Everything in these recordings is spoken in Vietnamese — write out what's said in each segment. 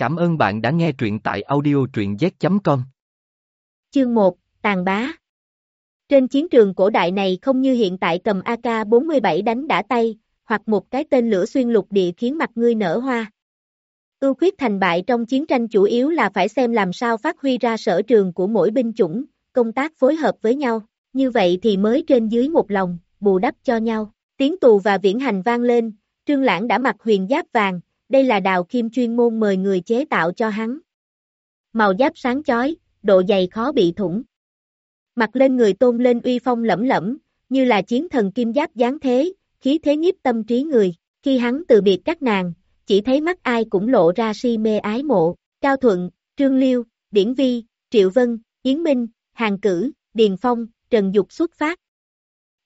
Cảm ơn bạn đã nghe truyện tại audio truyện z.com. Chương 1, Tàn Bá Trên chiến trường cổ đại này không như hiện tại cầm AK-47 đánh đã tay, hoặc một cái tên lửa xuyên lục địa khiến mặt ngươi nở hoa. Ưu khuyết thành bại trong chiến tranh chủ yếu là phải xem làm sao phát huy ra sở trường của mỗi binh chủng, công tác phối hợp với nhau, như vậy thì mới trên dưới một lòng, bù đắp cho nhau. Tiếng tù và viễn hành vang lên, Trương Lãng đã mặc huyền giáp vàng, đây là đào kim chuyên môn mời người chế tạo cho hắn. Màu giáp sáng chói, độ dày khó bị thủng. Mặc lên người tôn lên uy phong lẫm lẫm, như là chiến thần kim giáp giáng thế, khí thế nhiếp tâm trí người. Khi hắn từ biệt các nàng, chỉ thấy mắt ai cũng lộ ra si mê ái mộ. Cao Thuận, Trương Liêu, Điển Vi, Triệu Vân, Yến Minh, Hàng Cử, Điền Phong, Trần Dục xuất phát.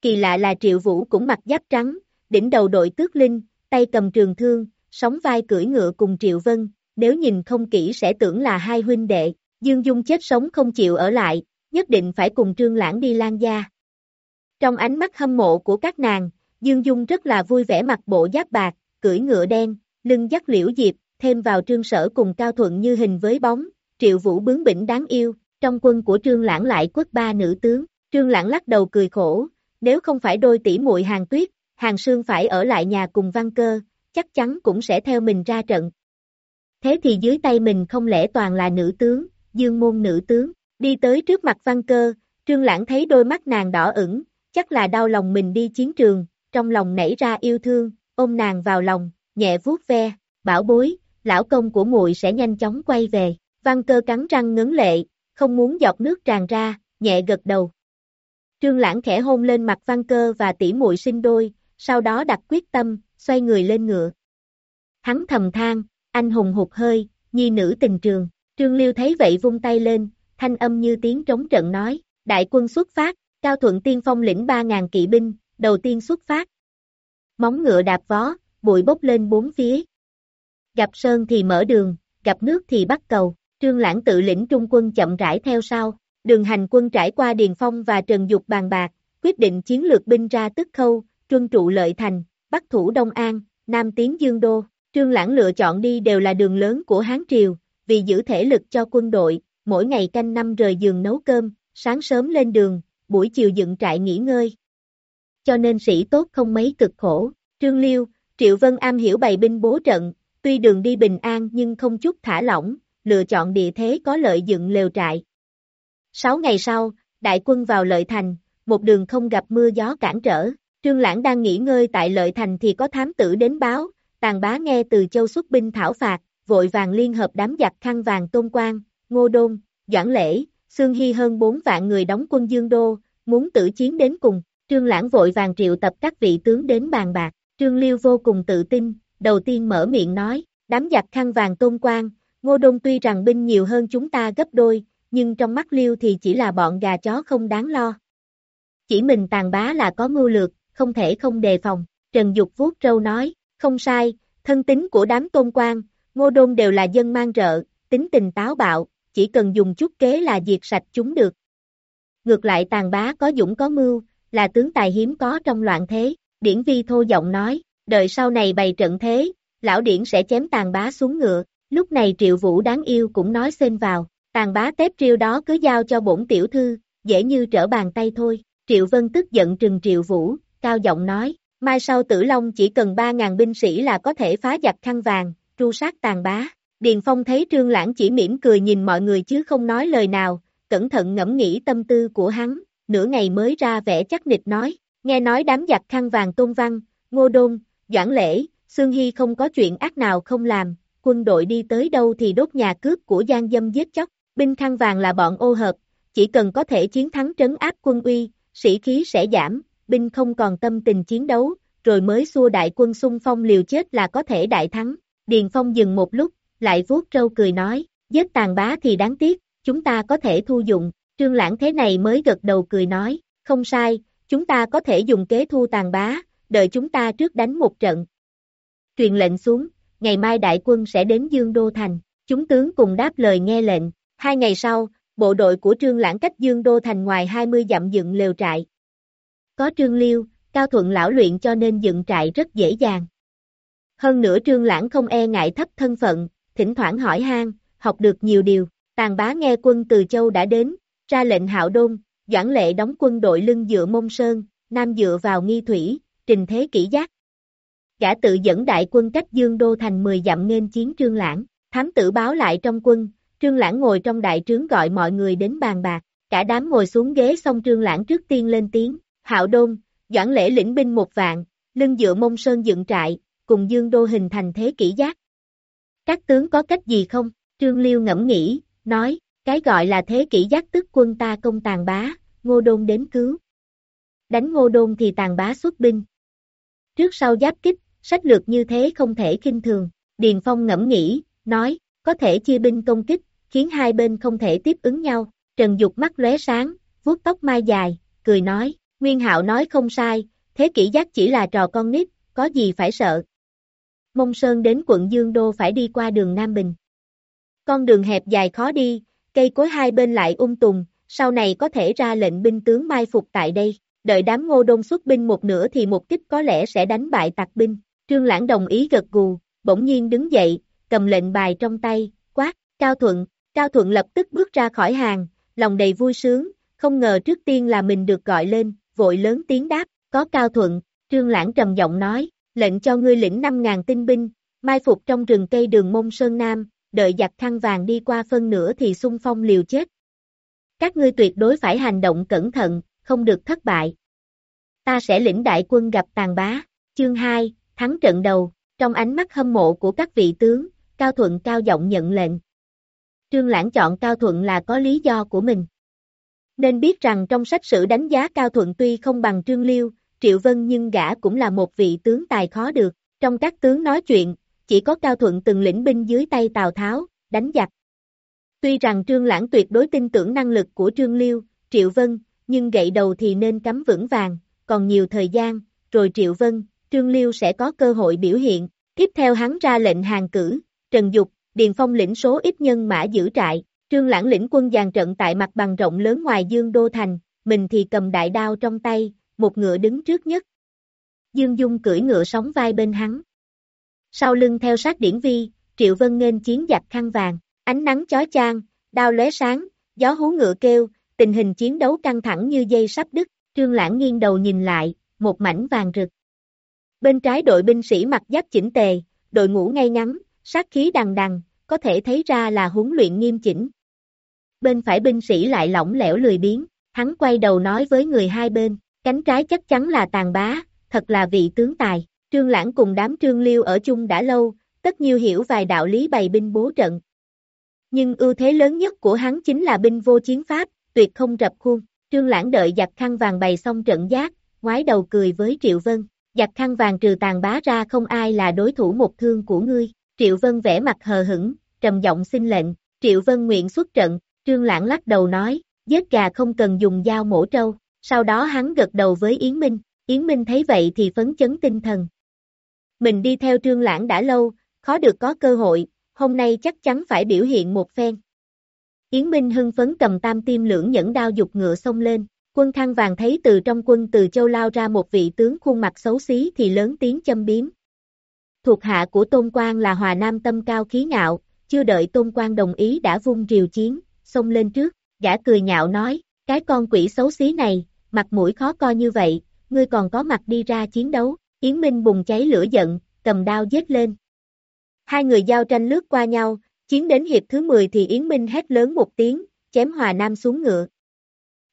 Kỳ lạ là Triệu Vũ cũng mặc giáp trắng, đỉnh đầu đội tước linh, tay cầm trường thương, sóng vai cưỡi ngựa cùng Triệu Vân, nếu nhìn không kỹ sẽ tưởng là hai huynh đệ, Dương Dung chết sống không chịu ở lại, nhất định phải cùng Trương Lãng đi lan gia. Trong ánh mắt hâm mộ của các nàng, Dương Dung rất là vui vẻ mặc bộ giáp bạc, cưỡi ngựa đen, lưng dắt liễu diệp, thêm vào trương sở cùng cao thuận như hình với bóng, triệu vũ bướng bỉnh đáng yêu, trong quân của trương lãng lại quất ba nữ tướng, trương lãng lắc đầu cười khổ, nếu không phải đôi tỷ muội hàng tuyết, hàng sương phải ở lại nhà cùng văn cơ, chắc chắn cũng sẽ theo mình ra trận. Thế thì dưới tay mình không lẽ toàn là nữ tướng, dương môn nữ tướng, đi tới trước mặt văn cơ, trương lãng thấy đôi mắt nàng đỏ ửng, chắc là đau lòng mình đi chiến trường, trong lòng nảy ra yêu thương, ôm nàng vào lòng, nhẹ vuốt ve, bảo bối, lão công của muội sẽ nhanh chóng quay về, văn cơ cắn răng ngấn lệ, không muốn giọt nước tràn ra, nhẹ gật đầu. Trương Lãng khẽ hôn lên mặt văn cơ và tỉ muội sinh đôi, sau đó đặt quyết tâm, xoay người lên ngựa. Hắn thầm than, anh hùng hụt hơi, nhi nữ tình trường, Trương Liêu thấy vậy vung tay lên, thanh âm như tiếng trống trận nói, đại quân xuất phát, Cao Thuận Tiên Phong lĩnh 3.000 kỵ binh, đầu tiên xuất phát. Móng ngựa đạp vó, bụi bốc lên bốn phía. Gặp sơn thì mở đường, gặp nước thì bắt cầu, Trương Lãng tự lĩnh trung quân chậm rãi theo sau. Đường hành quân trải qua Điền Phong và Trần Dục bàn bạc, quyết định chiến lược binh ra tức khâu, truân trụ lợi thành, bắc thủ Đông An, nam tiến Dương Đô. Trương Lãng lựa chọn đi đều là đường lớn của Hán Triều, vì giữ thể lực cho quân đội, mỗi ngày canh năm rời giường nấu cơm, sáng sớm lên đường, buổi chiều dựng trại nghỉ ngơi. Cho nên sĩ tốt không mấy cực khổ. Trương Liêu, Triệu Vân am hiểu bày binh bố trận, tuy đường đi bình an nhưng không chút thả lỏng, lựa chọn địa thế có lợi dựng lều trại. Sáu ngày sau, đại quân vào lợi thành, một đường không gặp mưa gió cản trở, Trương Lãng đang nghỉ ngơi tại lợi thành thì có thám tử đến báo, tàn bá nghe từ châu xuất binh thảo phạt, vội vàng liên hợp đám giặc khăn vàng tôn quang, ngô đôn, doãn lễ, xương hy hơn bốn vạn người đóng quân dương đô, muốn tử chiến đến cùng, Trương Lãng vội vàng triệu tập các vị tướng đến bàn bạc, Trương Liêu vô cùng tự tin, đầu tiên mở miệng nói, đám giặc khăn vàng tôn quang, ngô Đôn tuy rằng binh nhiều hơn chúng ta gấp đôi, nhưng trong mắt Liêu thì chỉ là bọn gà chó không đáng lo. Chỉ mình tàn bá là có mưu lược, không thể không đề phòng, Trần Dục vuốt râu nói, không sai, thân tính của đám tôn quan, ngô đôn đều là dân mang rợ, tính tình táo bạo, chỉ cần dùng chút kế là diệt sạch chúng được. Ngược lại tàn bá có dũng có mưu, là tướng tài hiếm có trong loạn thế, điển vi thô giọng nói, đợi sau này bày trận thế, lão điển sẽ chém tàn bá xuống ngựa, lúc này triệu vũ đáng yêu cũng nói xên vào, tàn bá tép triêu đó cứ giao cho bổn tiểu thư, dễ như trở bàn tay thôi, triệu vân tức giận trừng triệu vũ, cao giọng nói, mai sau tử long chỉ cần 3.000 binh sĩ là có thể phá giặc khăn vàng, tru sát tàn bá. Điền Phong thấy Trương Lãng chỉ mỉm cười nhìn mọi người chứ không nói lời nào, cẩn thận ngẫm nghĩ tâm tư của hắn, nửa ngày mới ra vẻ chắc nịch nói, nghe nói đám giặc khăn vàng tôn văn, ngô đôn, doãn lễ, Sương Hy không có chuyện ác nào không làm, quân đội đi tới đâu thì đốt nhà cướp của gian dâm giết chóc, binh khăn vàng là bọn ô hợp, chỉ cần có thể chiến thắng trấn áp quân uy, sĩ khí sẽ giảm, binh không còn tâm tình chiến đấu, rồi mới xua đại quân xung phong liều chết là có thể đại thắng. Điền Phong dừng một lúc, lại vuốt trâu cười nói, giết tàn bá thì đáng tiếc, chúng ta có thể thu dụng, trương lãng thế này mới gật đầu cười nói, không sai, chúng ta có thể dùng kế thu tàn bá, đợi chúng ta trước đánh một trận. Truyền lệnh xuống, ngày mai đại quân sẽ đến Dương Đô Thành, chúng tướng cùng đáp lời nghe lệnh, hai ngày sau, bộ đội của Trương Lãng cách Dương Đô Thành ngoài 20 dặm dựng lều trại. Có Trương Liêu, Cao Thuận lão luyện cho nên dựng trại rất dễ dàng. Hơn nữa Trương Lãng không e ngại thấp thân phận, thỉnh thoảng hỏi han, học được nhiều điều, tàn bá nghe quân từ châu đã đến, ra lệnh hạo đôn, Doãn lệ đóng quân đội lưng dựa mông sơn, nam dựa vào nghi thủy, trình thế kỹ giác. Gã tự dẫn đại quân cách dương đô thành 10 dặm nên chiến trương lãng, thám tử báo lại trong quân, trương lãng ngồi trong đại trướng gọi mọi người đến bàn bạc, cả đám ngồi xuống ghế xong trương lãng trước tiên lên tiếng, hạo đôn, doãn lễ lĩnh binh một vạn, lưng dựa mông sơn dựng trại, cùng dương đô hình thành thế kỷ giác. Các tướng có cách gì không? Trương Liêu ngẫm nghĩ, nói, cái gọi là thế kỷ giác tức quân ta công tàn bá, ngô đôn đến cứu. Đánh ngô đôn thì tàn bá xuất binh. Trước sau giáp kích, sách lược như thế không thể kinh thường. Điền Phong ngẫm nghĩ, nói, có thể chia binh công kích, khiến hai bên không thể tiếp ứng nhau. Trần Dục mắt lóe sáng, vuốt tóc mai dài, cười nói, Nguyên Hạo nói không sai, thế kỷ giác chỉ là trò con nít, có gì phải sợ. Mông Sơn đến quận Dương Đô phải đi qua đường Nam Bình. Con đường hẹp dài khó đi, cây cối hai bên lại um ung tùng, sau này có thể ra lệnh binh tướng mai phục tại đây. Đợi đám ngô đông xuất binh một nửa thì một kích có lẽ sẽ đánh bại tặc binh. Trương Lãng đồng ý gật gù, bỗng nhiên đứng dậy, cầm lệnh bài trong tay, quát, Cao Thuận, Cao Thuận lập tức bước ra khỏi hàng, lòng đầy vui sướng, không ngờ trước tiên là mình được gọi lên, vội lớn tiếng đáp, có Cao Thuận, Trương Lãng trầm giọng nói, lệnh cho ngươi lĩnh 5.000 tinh binh, mai phục trong rừng cây đường mông Sơn Nam, đợi giặc khăn vàng đi qua phân nửa thì xung phong liều chết. Các ngươi tuyệt đối phải hành động cẩn thận, không được thất bại. Ta sẽ lĩnh đại quân gặp tàn bá. Chương 2, thắng trận đầu, trong ánh mắt hâm mộ của các vị tướng, Cao Thuận cao giọng nhận lệnh. Trương Lãng chọn Cao Thuận là có lý do của mình. Nên biết rằng trong sách sử đánh giá Cao Thuận tuy không bằng Trương Liêu, Triệu Vân nhưng gã cũng là một vị tướng tài khó được. Trong các tướng nói chuyện, chỉ có Cao Thuận từng lĩnh binh dưới tay Tào Tháo, đánh giặc. Tuy rằng Trương Lãng tuyệt đối tin tưởng năng lực của Trương Liêu, Triệu Vân, nhưng gậy đầu thì nên cắm vững vàng, còn nhiều thời gian, rồi Triệu Vân, Trương Liêu sẽ có cơ hội biểu hiện. Tiếp theo hắn ra lệnh hàng cử, Trần Dục, Điền Phong lĩnh số ít nhân mã giữ trại, Trương Lãng lĩnh quân dàn trận tại mặt bằng rộng lớn ngoài Dương Đô Thành, mình thì cầm đại đao trong tay, một ngựa đứng trước nhất. Dương Dung cưỡi ngựa sóng vai bên hắn. Sau lưng theo sát điển vi, Triệu Vân nên chiến giặc khăn vàng, ánh nắng chói chang, đao lóe sáng, gió hú ngựa kêu, tình hình chiến đấu căng thẳng như dây sắp đứt, Trương Lãng nghiêng đầu nhìn lại, một mảnh vàng rực. Bên trái đội binh sĩ mặc giáp chỉnh tề, đội ngũ ngay ngắn, sát khí đằng đằng, có thể thấy ra là huấn luyện nghiêm chỉnh. Bên phải binh sĩ lại lỏng lẻo lười biếng, hắn quay đầu nói với người hai bên, cánh trái chắc chắn là tàn bá, thật là vị tướng tài. Trương Lãng cùng đám Trương Liêu ở chung đã lâu, tất nhiêu hiểu vài đạo lý bày binh bố trận. Nhưng ưu thế lớn nhất của hắn chính là binh vô chiến pháp, tuyệt không rập khuôn. Trương Lãng đợi giặc khăn vàng bày xong trận giác, ngoái đầu cười với Triệu Vân. Giặc khăn vàng trừ tàn bá ra không ai là đối thủ một thương của ngươi. Triệu Vân vẽ mặt hờ hững, trầm giọng xin lệnh. Triệu Vân nguyện xuất trận, Trương Lãng lắc đầu nói, giết gà không cần dùng dao mổ trâu. Sau đó hắn gật đầu với Yến Minh. Yến Minh thấy vậy thì phấn chấn tinh thần, mình đi theo trương lãng đã lâu, khó được có cơ hội, hôm nay chắc chắn phải biểu hiện một phen. Yến Minh hưng phấn cầm tam tim lưỡng nhẫn đao dục ngựa xông lên, quân Thăng vàng thấy từ trong quân từ châu lao ra một vị tướng khuôn mặt xấu xí thì lớn tiếng châm biếm. Thuộc hạ của Tôn Quang là Hòa Nam tâm cao khí ngạo, chưa đợi Tôn Quang đồng ý đã vung rìu chiến, xông lên trước, gã cười nhạo nói, cái con quỷ xấu xí này, mặt mũi khó coi như vậy, ngươi còn có mặt đi ra chiến đấu, Yến Minh bùng cháy lửa giận, cầm đao giết lên. Hai người giao tranh lướt qua nhau, chiến đến hiệp thứ 10 thì Yến Minh hét lớn một tiếng, chém Hòa Nam xuống ngựa.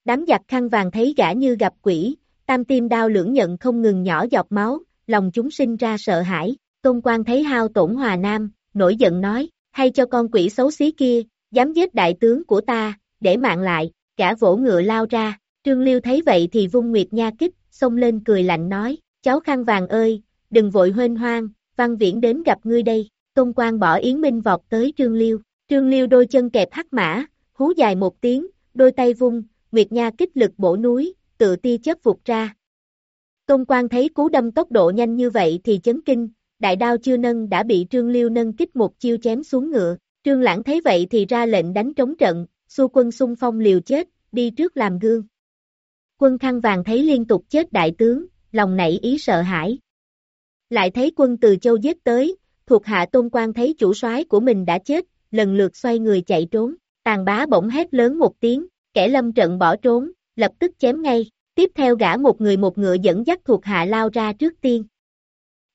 Đám giặc khăn vàng thấy gã như gặp quỷ, tam tim đao lưỡng nhận không ngừng nhỏ giọt máu, lòng chúng sinh ra sợ hãi. Tôn Quang thấy hao tổn Hòa Nam, nổi giận nói, hay cho con quỷ xấu xí kia, dám giết đại tướng của ta, để mạng lại, cả vỗ ngựa lao ra. Trương Liêu thấy vậy thì vung nguyệt nha kích, xông lên cười lạnh nói, cháu khăn vàng ơi, đừng vội huyên hoang, văn viễn đến gặp ngươi đây, Tôn quan bỏ Yến Minh vọt tới Trương Liêu, Trương Liêu đôi chân kẹp hắc mã, hú dài một tiếng, đôi tay vung, Nguyệt Nha kích lực bổ núi, tự ti chớp vụt ra. Tôn quan thấy cú đâm tốc độ nhanh như vậy thì chấn kinh, đại đao chưa nâng đã bị Trương Liêu nâng kích một chiêu chém xuống ngựa, Trương Lãng thấy vậy thì ra lệnh đánh trống trận, xu quân xung phong liều chết, đi trước làm gương. Quân khăn vàng thấy liên tục chết đại tướng, lòng nảy ý sợ hãi. Lại thấy quân từ châu giết tới, thuộc hạ tôn quan thấy chủ soái của mình đã chết, lần lượt xoay người chạy trốn, tàn bá bỗng hét lớn một tiếng, kẻ lâm trận bỏ trốn, lập tức chém ngay, tiếp theo gã một người một ngựa dẫn dắt thuộc hạ lao ra trước tiên.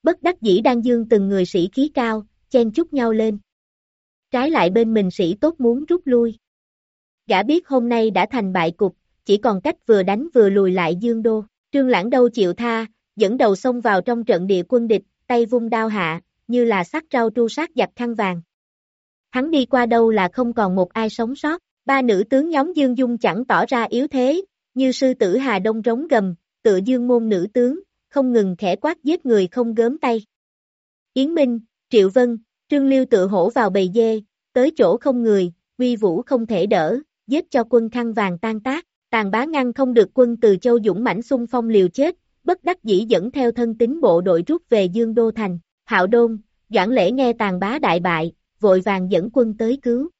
Bất đắc dĩ đang dương từng người sĩ khí cao, chen chúc nhau lên. Trái lại bên mình sĩ tốt muốn rút lui. Gã biết hôm nay đã thành bại cục, chỉ còn cách vừa đánh vừa lùi lại dương đô. Trương Lãng đâu chịu tha, dẫn đầu xông vào trong trận địa quân địch, tay vung đao hạ, như là sắc rau tru sát giặc khăn vàng. Hắn đi qua đâu là không còn một ai sống sót, ba nữ tướng nhóm Dương Dung chẳng tỏ ra yếu thế, như sư tử Hà Đông rống gầm, tựa dương môn nữ tướng, không ngừng khẽ quát giết người không gớm tay. Yến Minh, Triệu Vân, Trương Liêu tự hổ vào bầy dê, tới chỗ không người, uy vũ không thể đỡ, giết cho quân khăn vàng tan tác, tàn bá ngăn không được quân từ châu dũng mãnh xung phong liều chết, bất đắc dĩ dẫn theo thân tín bộ đội rút về Dương Đô Thành, Hạo Đôn, Doãn Lễ nghe tàn bá đại bại, vội vàng dẫn quân tới cứu.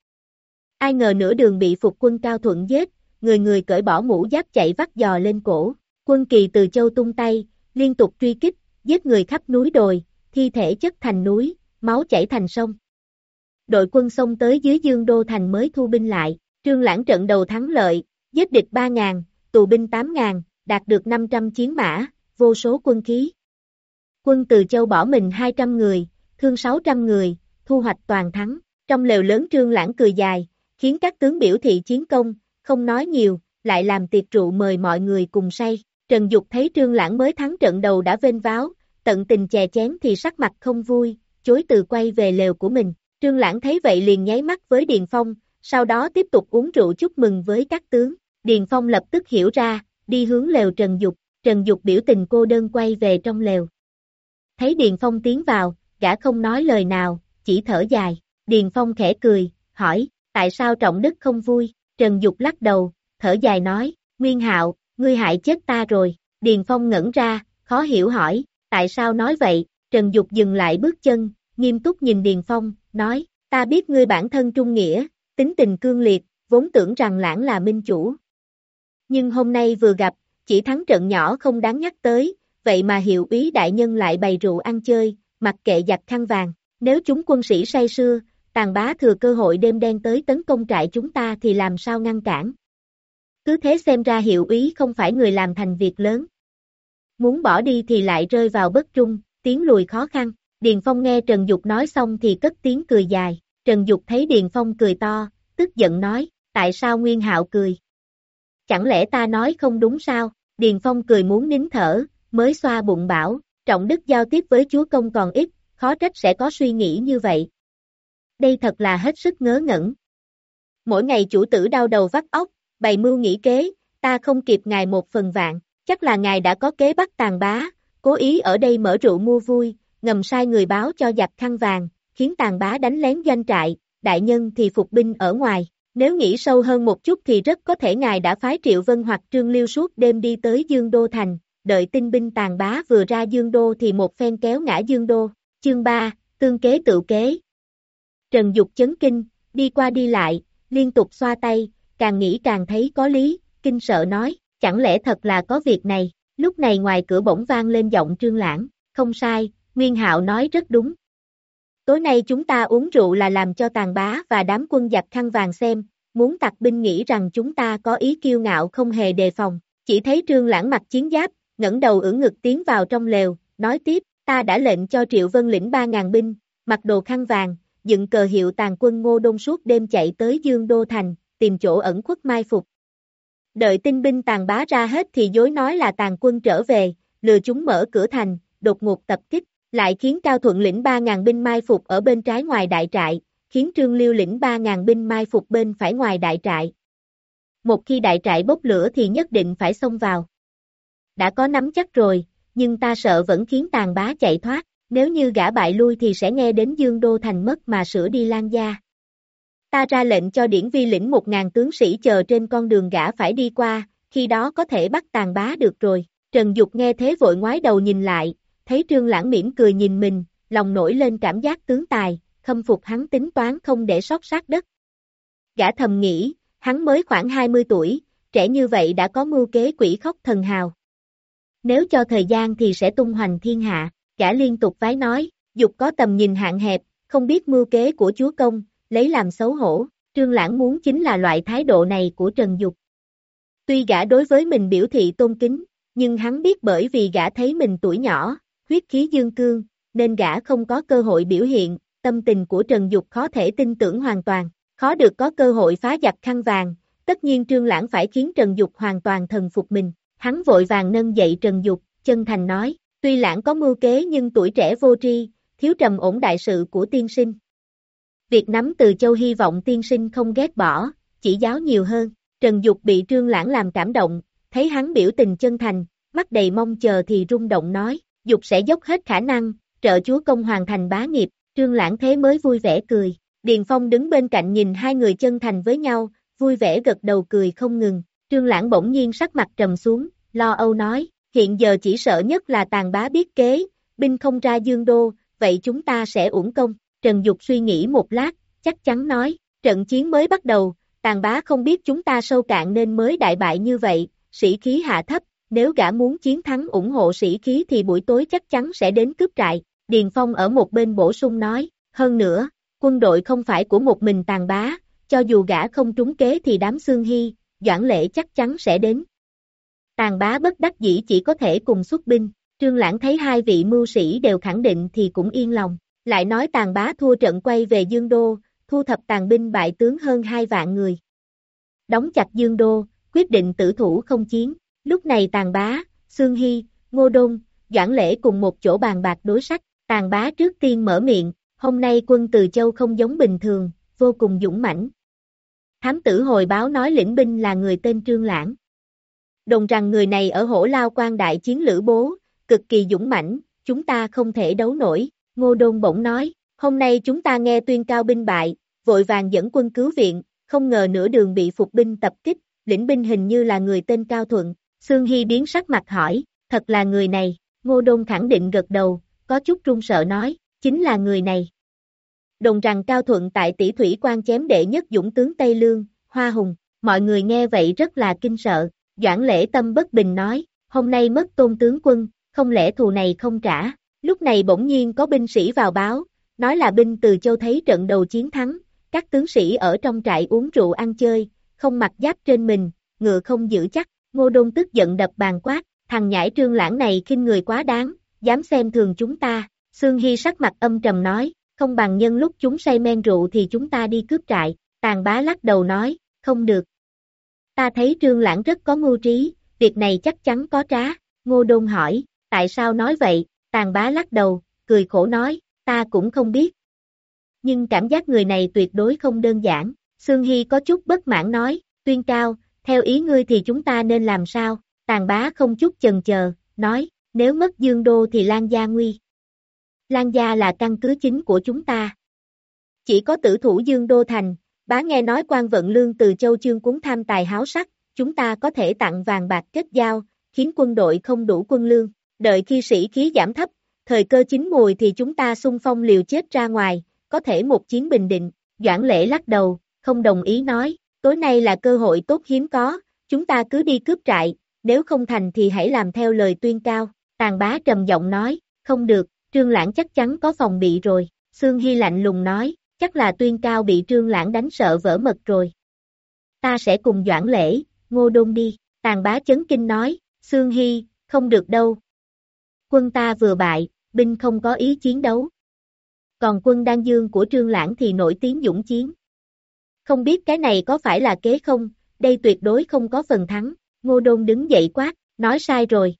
Ai ngờ nửa đường bị phục quân cao thuận giết, người người cởi bỏ mũ giáp chạy vắt giò lên cổ, quân kỳ từ châu tung tay, liên tục truy kích, giết người khắp núi đồi, thi thể chất thành núi, máu chảy thành sông. Đội quân xông tới dưới Dương Đô Thành mới thu binh lại, trương lãng trận đầu thắng lợi, giết địch 3.000, tù binh 8.000, đạt được 500 chiến mã, vô số quân khí. Quân từ châu bỏ mình 200 người, thương 600 người, thu hoạch toàn thắng. Trong lều lớn trương lãng cười dài, khiến các tướng biểu thị chiến công, không nói nhiều, lại làm tiệc rượu mời mọi người cùng say. Trần Dục thấy trương lãng mới thắng trận đầu đã vênh váo, tận tình chè chén thì sắc mặt không vui, chối từ quay về lều của mình. Trương lãng thấy vậy liền nháy mắt với Điền Phong, sau đó tiếp tục uống rượu chúc mừng với các tướng. Điền Phong lập tức hiểu ra, đi hướng lều Trần Dục, Trần Dục biểu tình cô đơn quay về trong lều. Thấy Điền Phong tiến vào, gã không nói lời nào, chỉ thở dài. Điền Phong khẽ cười, hỏi, tại sao Trọng Đức không vui? Trần Dục lắc đầu, thở dài nói, Nguyên Hạo, ngươi hại chết ta rồi. Điền Phong ngẩn ra, khó hiểu hỏi, tại sao nói vậy? Trần Dục dừng lại bước chân, nghiêm túc nhìn Điền Phong, nói, ta biết ngươi bản thân trung nghĩa, tính tình cương liệt, vốn tưởng rằng lãng là minh chủ. Nhưng hôm nay vừa gặp, chỉ thắng trận nhỏ không đáng nhắc tới, vậy mà hiệu úy đại nhân lại bày rượu ăn chơi, mặc kệ giặt khăn vàng. Nếu chúng quân sĩ say sưa, tàn bá thừa cơ hội đêm đen tới tấn công trại chúng ta thì làm sao ngăn cản. Cứ thế xem ra hiệu ý không phải người làm thành việc lớn. Muốn bỏ đi thì lại rơi vào bất trung, tiếng lùi khó khăn. Điền Phong nghe Trần Dục nói xong thì cất tiếng cười dài. Trần Dục thấy Điền Phong cười to, tức giận nói, tại sao Nguyên Hạo cười? Chẳng lẽ ta nói không đúng sao? Điền Phong cười muốn nín thở, mới xoa bụng bảo, trọng đức giao tiếp với chúa công còn ít, khó trách sẽ có suy nghĩ như vậy. Đây thật là hết sức ngớ ngẩn. Mỗi ngày chủ tử đau đầu vắt óc, bày mưu nghĩ kế, ta không kịp ngài một phần vạn, chắc là ngài đã có kế bắt tàn bá, cố ý ở đây mở rượu mua vui, ngầm sai người báo cho giặc khăn vàng, khiến tàn bá đánh lén doanh trại, đại nhân thì phục binh ở ngoài. Nếu nghĩ sâu hơn một chút thì rất có thể ngài đã phái Triệu Vân hoặc Trương Liêu suốt đêm đi tới Dương Đô Thành, đợi tinh binh tàn bá vừa ra Dương Đô thì một phen kéo ngã Dương Đô. Chương 3, Tương kế tự kế. Trần Dục chấn kinh, đi qua đi lại, liên tục xoa tay, càng nghĩ càng thấy có lý, kinh sợ nói, chẳng lẽ thật là có việc này, lúc này ngoài cửa bỗng vang lên giọng trương lãng, không sai, Nguyên Hạo nói rất đúng. Tối nay chúng ta uống rượu là làm cho tàn bá và đám quân giặc khăn vàng xem, muốn tặc binh nghĩ rằng chúng ta có ý kiêu ngạo không hề đề phòng, chỉ thấy trương lãng mặt chiến giáp, ngẩng đầu ưỡn ngực tiến vào trong lều, nói tiếp, ta đã lệnh cho Triệu Vân lĩnh 3.000 binh, mặc đồ khăn vàng, dựng cờ hiệu tàn quân ngô đông suốt đêm chạy tới Dương Đô Thành, tìm chỗ ẩn khuất mai phục. Đợi tinh binh tàn bá ra hết thì dối nói là tàn quân trở về, lừa chúng mở cửa thành, đột ngột tập kích, lại khiến Cao Thuận lĩnh 3.000 binh mai phục ở bên trái ngoài đại trại, khiến Trương Liêu lĩnh 3.000 binh mai phục bên phải ngoài đại trại. Một khi đại trại bốc lửa thì nhất định phải xông vào. Đã có nắm chắc rồi, nhưng ta sợ vẫn khiến tàn bá chạy thoát, nếu như gã bại lui thì sẽ nghe đến Dương Đô Thành mất mà sửa đi lan gia. Ta ra lệnh cho điển vi lĩnh một ngàn tướng sĩ chờ trên con đường gã phải đi qua, khi đó có thể bắt tàn bá được rồi. Trần Dục nghe thế vội ngoái đầu nhìn lại, thấy Trương Lãng mỉm cười nhìn mình, lòng nổi lên cảm giác tướng tài, khâm phục hắn tính toán không để sót sát đất. Gã thầm nghĩ, hắn mới khoảng 20 tuổi, trẻ như vậy đã có mưu kế quỷ khóc thần hào. Nếu cho thời gian thì sẽ tung hoành thiên hạ, gã liên tục vái nói, Dục có tầm nhìn hạn hẹp, không biết mưu kế của chúa công, lấy làm xấu hổ, Trương Lãng muốn chính là loại thái độ này của Trần Dục. Tuy gã đối với mình biểu thị tôn kính, nhưng hắn biết bởi vì gã thấy mình tuổi nhỏ, huyết khí dương cương, nên gã không có cơ hội biểu hiện, tâm tình của Trần Dục khó thể tin tưởng hoàn toàn, khó được có cơ hội phá giặc khăn vàng, tất nhiên Trương Lãng phải khiến Trần Dục hoàn toàn thần phục mình, hắn vội vàng nâng dậy Trần Dục, chân thành nói, tuy Lãng có mưu kế nhưng tuổi trẻ vô tri, thiếu trầm ổn đại sự của tiên sinh. Việc nắm từ châu hy vọng tiên sinh không ghét bỏ, chỉ giáo nhiều hơn, Trần Dục bị Trương Lãng làm cảm động, thấy hắn biểu tình chân thành, mắt đầy mong chờ thì rung động nói, Dục sẽ dốc hết khả năng, trợ chúa công hoàn thành bá nghiệp, Trương Lãng thế mới vui vẻ cười. Điền Phong đứng bên cạnh nhìn hai người chân thành với nhau, vui vẻ gật đầu cười không ngừng. Trương Lãng bỗng nhiên sắc mặt trầm xuống, lo âu nói, hiện giờ chỉ sợ nhất là tàn bá biết kế, binh không ra dương đô, vậy chúng ta sẽ uổng công. Trần Dục suy nghĩ một lát, chắc chắn nói, trận chiến mới bắt đầu, tàn bá không biết chúng ta sâu cạn nên mới đại bại như vậy, sĩ khí hạ thấp, nếu gã muốn chiến thắng ủng hộ sĩ khí thì buổi tối chắc chắn sẽ đến cướp trại. Điền Phong ở một bên bổ sung nói, hơn nữa, quân đội không phải của một mình tàn bá, cho dù gã không trúng kế thì đám xương hy, doãn lễ chắc chắn sẽ đến. Tàn bá bất đắc dĩ chỉ có thể cùng xuất binh, trương lãng thấy hai vị mưu sĩ đều khẳng định thì cũng yên lòng, lại nói tàn bá thua trận quay về Dương Đô, thu thập tàn binh bại tướng hơn hai vạn người. Đóng chặt Dương Đô, quyết định tử thủ không chiến, lúc này tàn bá, Sương Hy, Ngô Đôn, Doãn Lễ cùng một chỗ bàn bạc đối sách, tàn bá trước tiên mở miệng, hôm nay quân Từ Châu không giống bình thường, vô cùng dũng mãnh. Thám tử hồi báo nói lĩnh binh là người tên Trương Lãng. Đồng rằng người này ở hổ lao quan đại chiến lữ bố, cực kỳ dũng mãnh, chúng ta không thể đấu nổi, Ngô Đôn bỗng nói, hôm nay chúng ta nghe tuyên cao binh bại, vội vàng dẫn quân cứu viện, không ngờ nửa đường bị phục binh tập kích, lĩnh binh hình như là người tên Cao Thuận, Sương Hy biến sắc mặt hỏi, thật là người này, Ngô Đôn khẳng định gật đầu, có chút run sợ nói, chính là người này. Đồng rằng Cao Thuận tại tỷ thủy quan chém đệ nhất dũng tướng Tây Lương, Hoa Hùng, mọi người nghe vậy rất là kinh sợ, Doãn lễ tâm bất bình nói, hôm nay mất tôn tướng quân, không lẽ thù này không trả, lúc này bỗng nhiên có binh sĩ vào báo, nói là binh từ châu thấy trận đầu chiến thắng, các tướng sĩ ở trong trại uống rượu ăn chơi, không mặc giáp trên mình, ngựa không giữ chắc, ngô đôn tức giận đập bàn quát, thằng nhãi trương lãng này khinh người quá đáng, dám xem thường chúng ta, Sương Hy sắc mặt âm trầm nói, không bằng nhân lúc chúng say men rượu thì chúng ta đi cướp trại, tàn bá lắc đầu nói, không được. Ta thấy trương lãng rất có ngu trí, việc này chắc chắn có trá, ngô đôn hỏi, tại sao nói vậy, tàn bá lắc đầu, cười khổ nói, ta cũng không biết. Nhưng cảm giác người này tuyệt đối không đơn giản, Sương Hy có chút bất mãn nói, tuyên cao, theo ý ngươi thì chúng ta nên làm sao, tàn bá không chút chần chờ, nói, nếu mất dương đô thì Lan Gia nguy. Lan Gia là căn cứ chính của chúng ta. Chỉ có tử thủ dương đô thành, bá nghe nói quan vận lương từ châu chương cúng tham tài háo sắc, chúng ta có thể tặng vàng bạc kết giao, khiến quân đội không đủ quân lương, đợi khi sĩ khí giảm thấp, thời cơ chín mùi thì chúng ta xung phong liều chết ra ngoài, có thể một chiến bình định, Doãn lễ lắc đầu, không đồng ý nói, tối nay là cơ hội tốt hiếm có, chúng ta cứ đi cướp trại, nếu không thành thì hãy làm theo lời tuyên cao, tàn bá trầm giọng nói, không được, trương lãng chắc chắn có phòng bị rồi, Sương Hy lạnh lùng nói, chắc là tuyên cao bị trương lãng đánh sợ vỡ mật rồi. Ta sẽ cùng doãn lễ, ngô đôn đi, tàn bá chấn kinh nói, Sương Hy, không được đâu. Quân ta vừa bại, binh không có ý chiến đấu. Còn quân Đan Dương của Trương Lãng thì nổi tiếng dũng chiến. Không biết cái này có phải là kế không, đây tuyệt đối không có phần thắng, Ngô Đôn đứng dậy quát, nói sai rồi.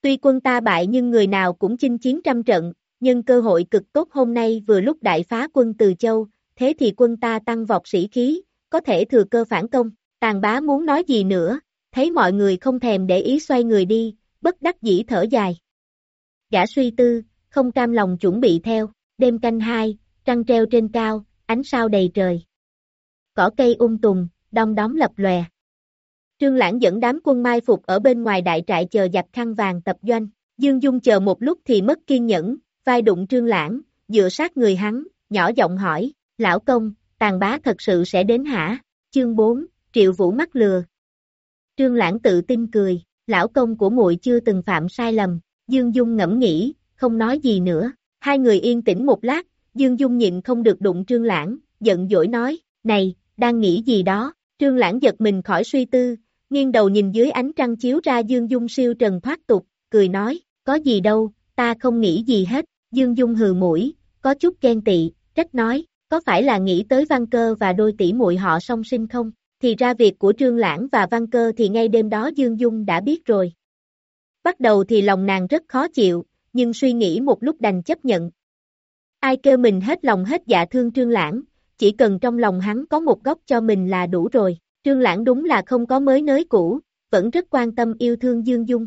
Tuy quân ta bại nhưng người nào cũng chinh chiến trăm trận, nhưng cơ hội cực tốt hôm nay vừa lúc đại phá quân Từ Châu, thế thì quân ta tăng vọt sĩ khí, có thể thừa cơ phản công, tàn bá muốn nói gì nữa, thấy mọi người không thèm để ý xoay người đi, bất đắc dĩ thở dài. Gã suy tư, không cam lòng chuẩn bị theo, đêm canh hai, trăng treo trên cao, ánh sao đầy trời. Cỏ cây ung um tùm, đong đóm lập lòe. Trương Lãng dẫn đám quân mai phục ở bên ngoài đại trại chờ giặc khăn vàng tập doanh, Dương Dung chờ một lúc thì mất kiên nhẫn, vai đụng Trương Lãng, dựa sát người hắn, nhỏ giọng hỏi, lão công, tàn bá thật sự sẽ đến hả? Chương 4, Triệu Vũ mắc lừa. Trương Lãng tự tin cười, lão công của muội chưa từng phạm sai lầm, Dương Dung ngẫm nghĩ, không nói gì nữa, Hai người yên tĩnh một lát, Dương Dung nhịn không được đụng Trương Lãng, giận dỗi nói, này, đang nghĩ gì đó, Trương Lãng giật mình khỏi suy tư, nghiêng đầu nhìn dưới ánh trăng chiếu ra Dương Dung siêu trần thoát tục, cười nói, có gì đâu, ta không nghĩ gì hết, Dương Dung hừ mũi, có chút ghen tị, trách nói, có phải là nghĩ tới văn cơ và đôi tỷ muội họ song sinh không? Thì ra việc của Trương Lãng và văn cơ thì ngay đêm đó Dương Dung đã biết rồi. Bắt đầu thì lòng nàng rất khó chịu, nhưng suy nghĩ một lúc đành chấp nhận. Ai kêu mình hết lòng hết dạ thương Trương Lãng, chỉ cần trong lòng hắn có một góc cho mình là đủ rồi. Trương Lãng đúng là không có mới nới cũ, vẫn rất quan tâm yêu thương Dương Dung.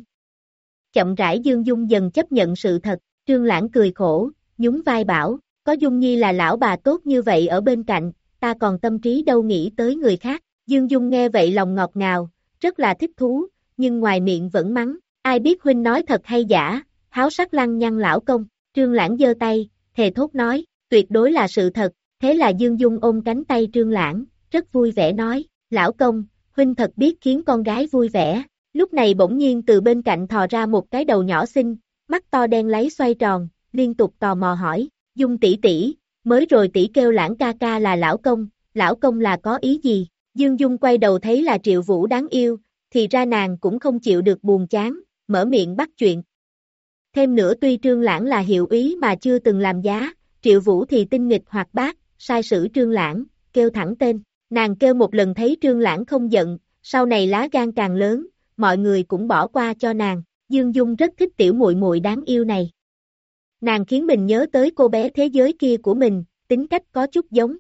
Chậm rãi Dương Dung dần chấp nhận sự thật, Trương Lãng cười khổ, nhún vai bảo, có Dung Nhi là lão bà tốt như vậy ở bên cạnh, ta còn tâm trí đâu nghĩ tới người khác. Dương Dung nghe vậy lòng ngọt ngào, rất là thích thú, nhưng ngoài miệng vẫn mắng, ai biết huynh nói thật hay giả, háo sắc lăng nhăn lão công, Trương Lãng giơ tay, thề thốt nói, tuyệt đối là sự thật, thế là Dương Dung ôm cánh tay Trương Lãng, rất vui vẻ nói, lão công, huynh thật biết khiến con gái vui vẻ, lúc này bỗng nhiên từ bên cạnh thò ra một cái đầu nhỏ xinh, mắt to đen lấy xoay tròn, liên tục tò mò hỏi, Dung tỷ tỷ, mới rồi tỷ kêu lãng ca ca là lão công, lão công là có ý gì? Dương Dung quay đầu thấy là Triệu Vũ đáng yêu, thì ra nàng cũng không chịu được buồn chán, mở miệng bắt chuyện. Thêm nữa tuy Trương Lãng là hiệu ý mà chưa từng làm giá, Triệu Vũ thì tinh nghịch hoạt bát, sai sử Trương Lãng, kêu thẳng tên. Nàng kêu một lần thấy Trương Lãng không giận, sau này lá gan càng lớn, mọi người cũng bỏ qua cho nàng. Dương Dung rất thích tiểu muội muội đáng yêu này. Nàng khiến mình nhớ tới cô bé thế giới kia của mình, tính cách có chút giống.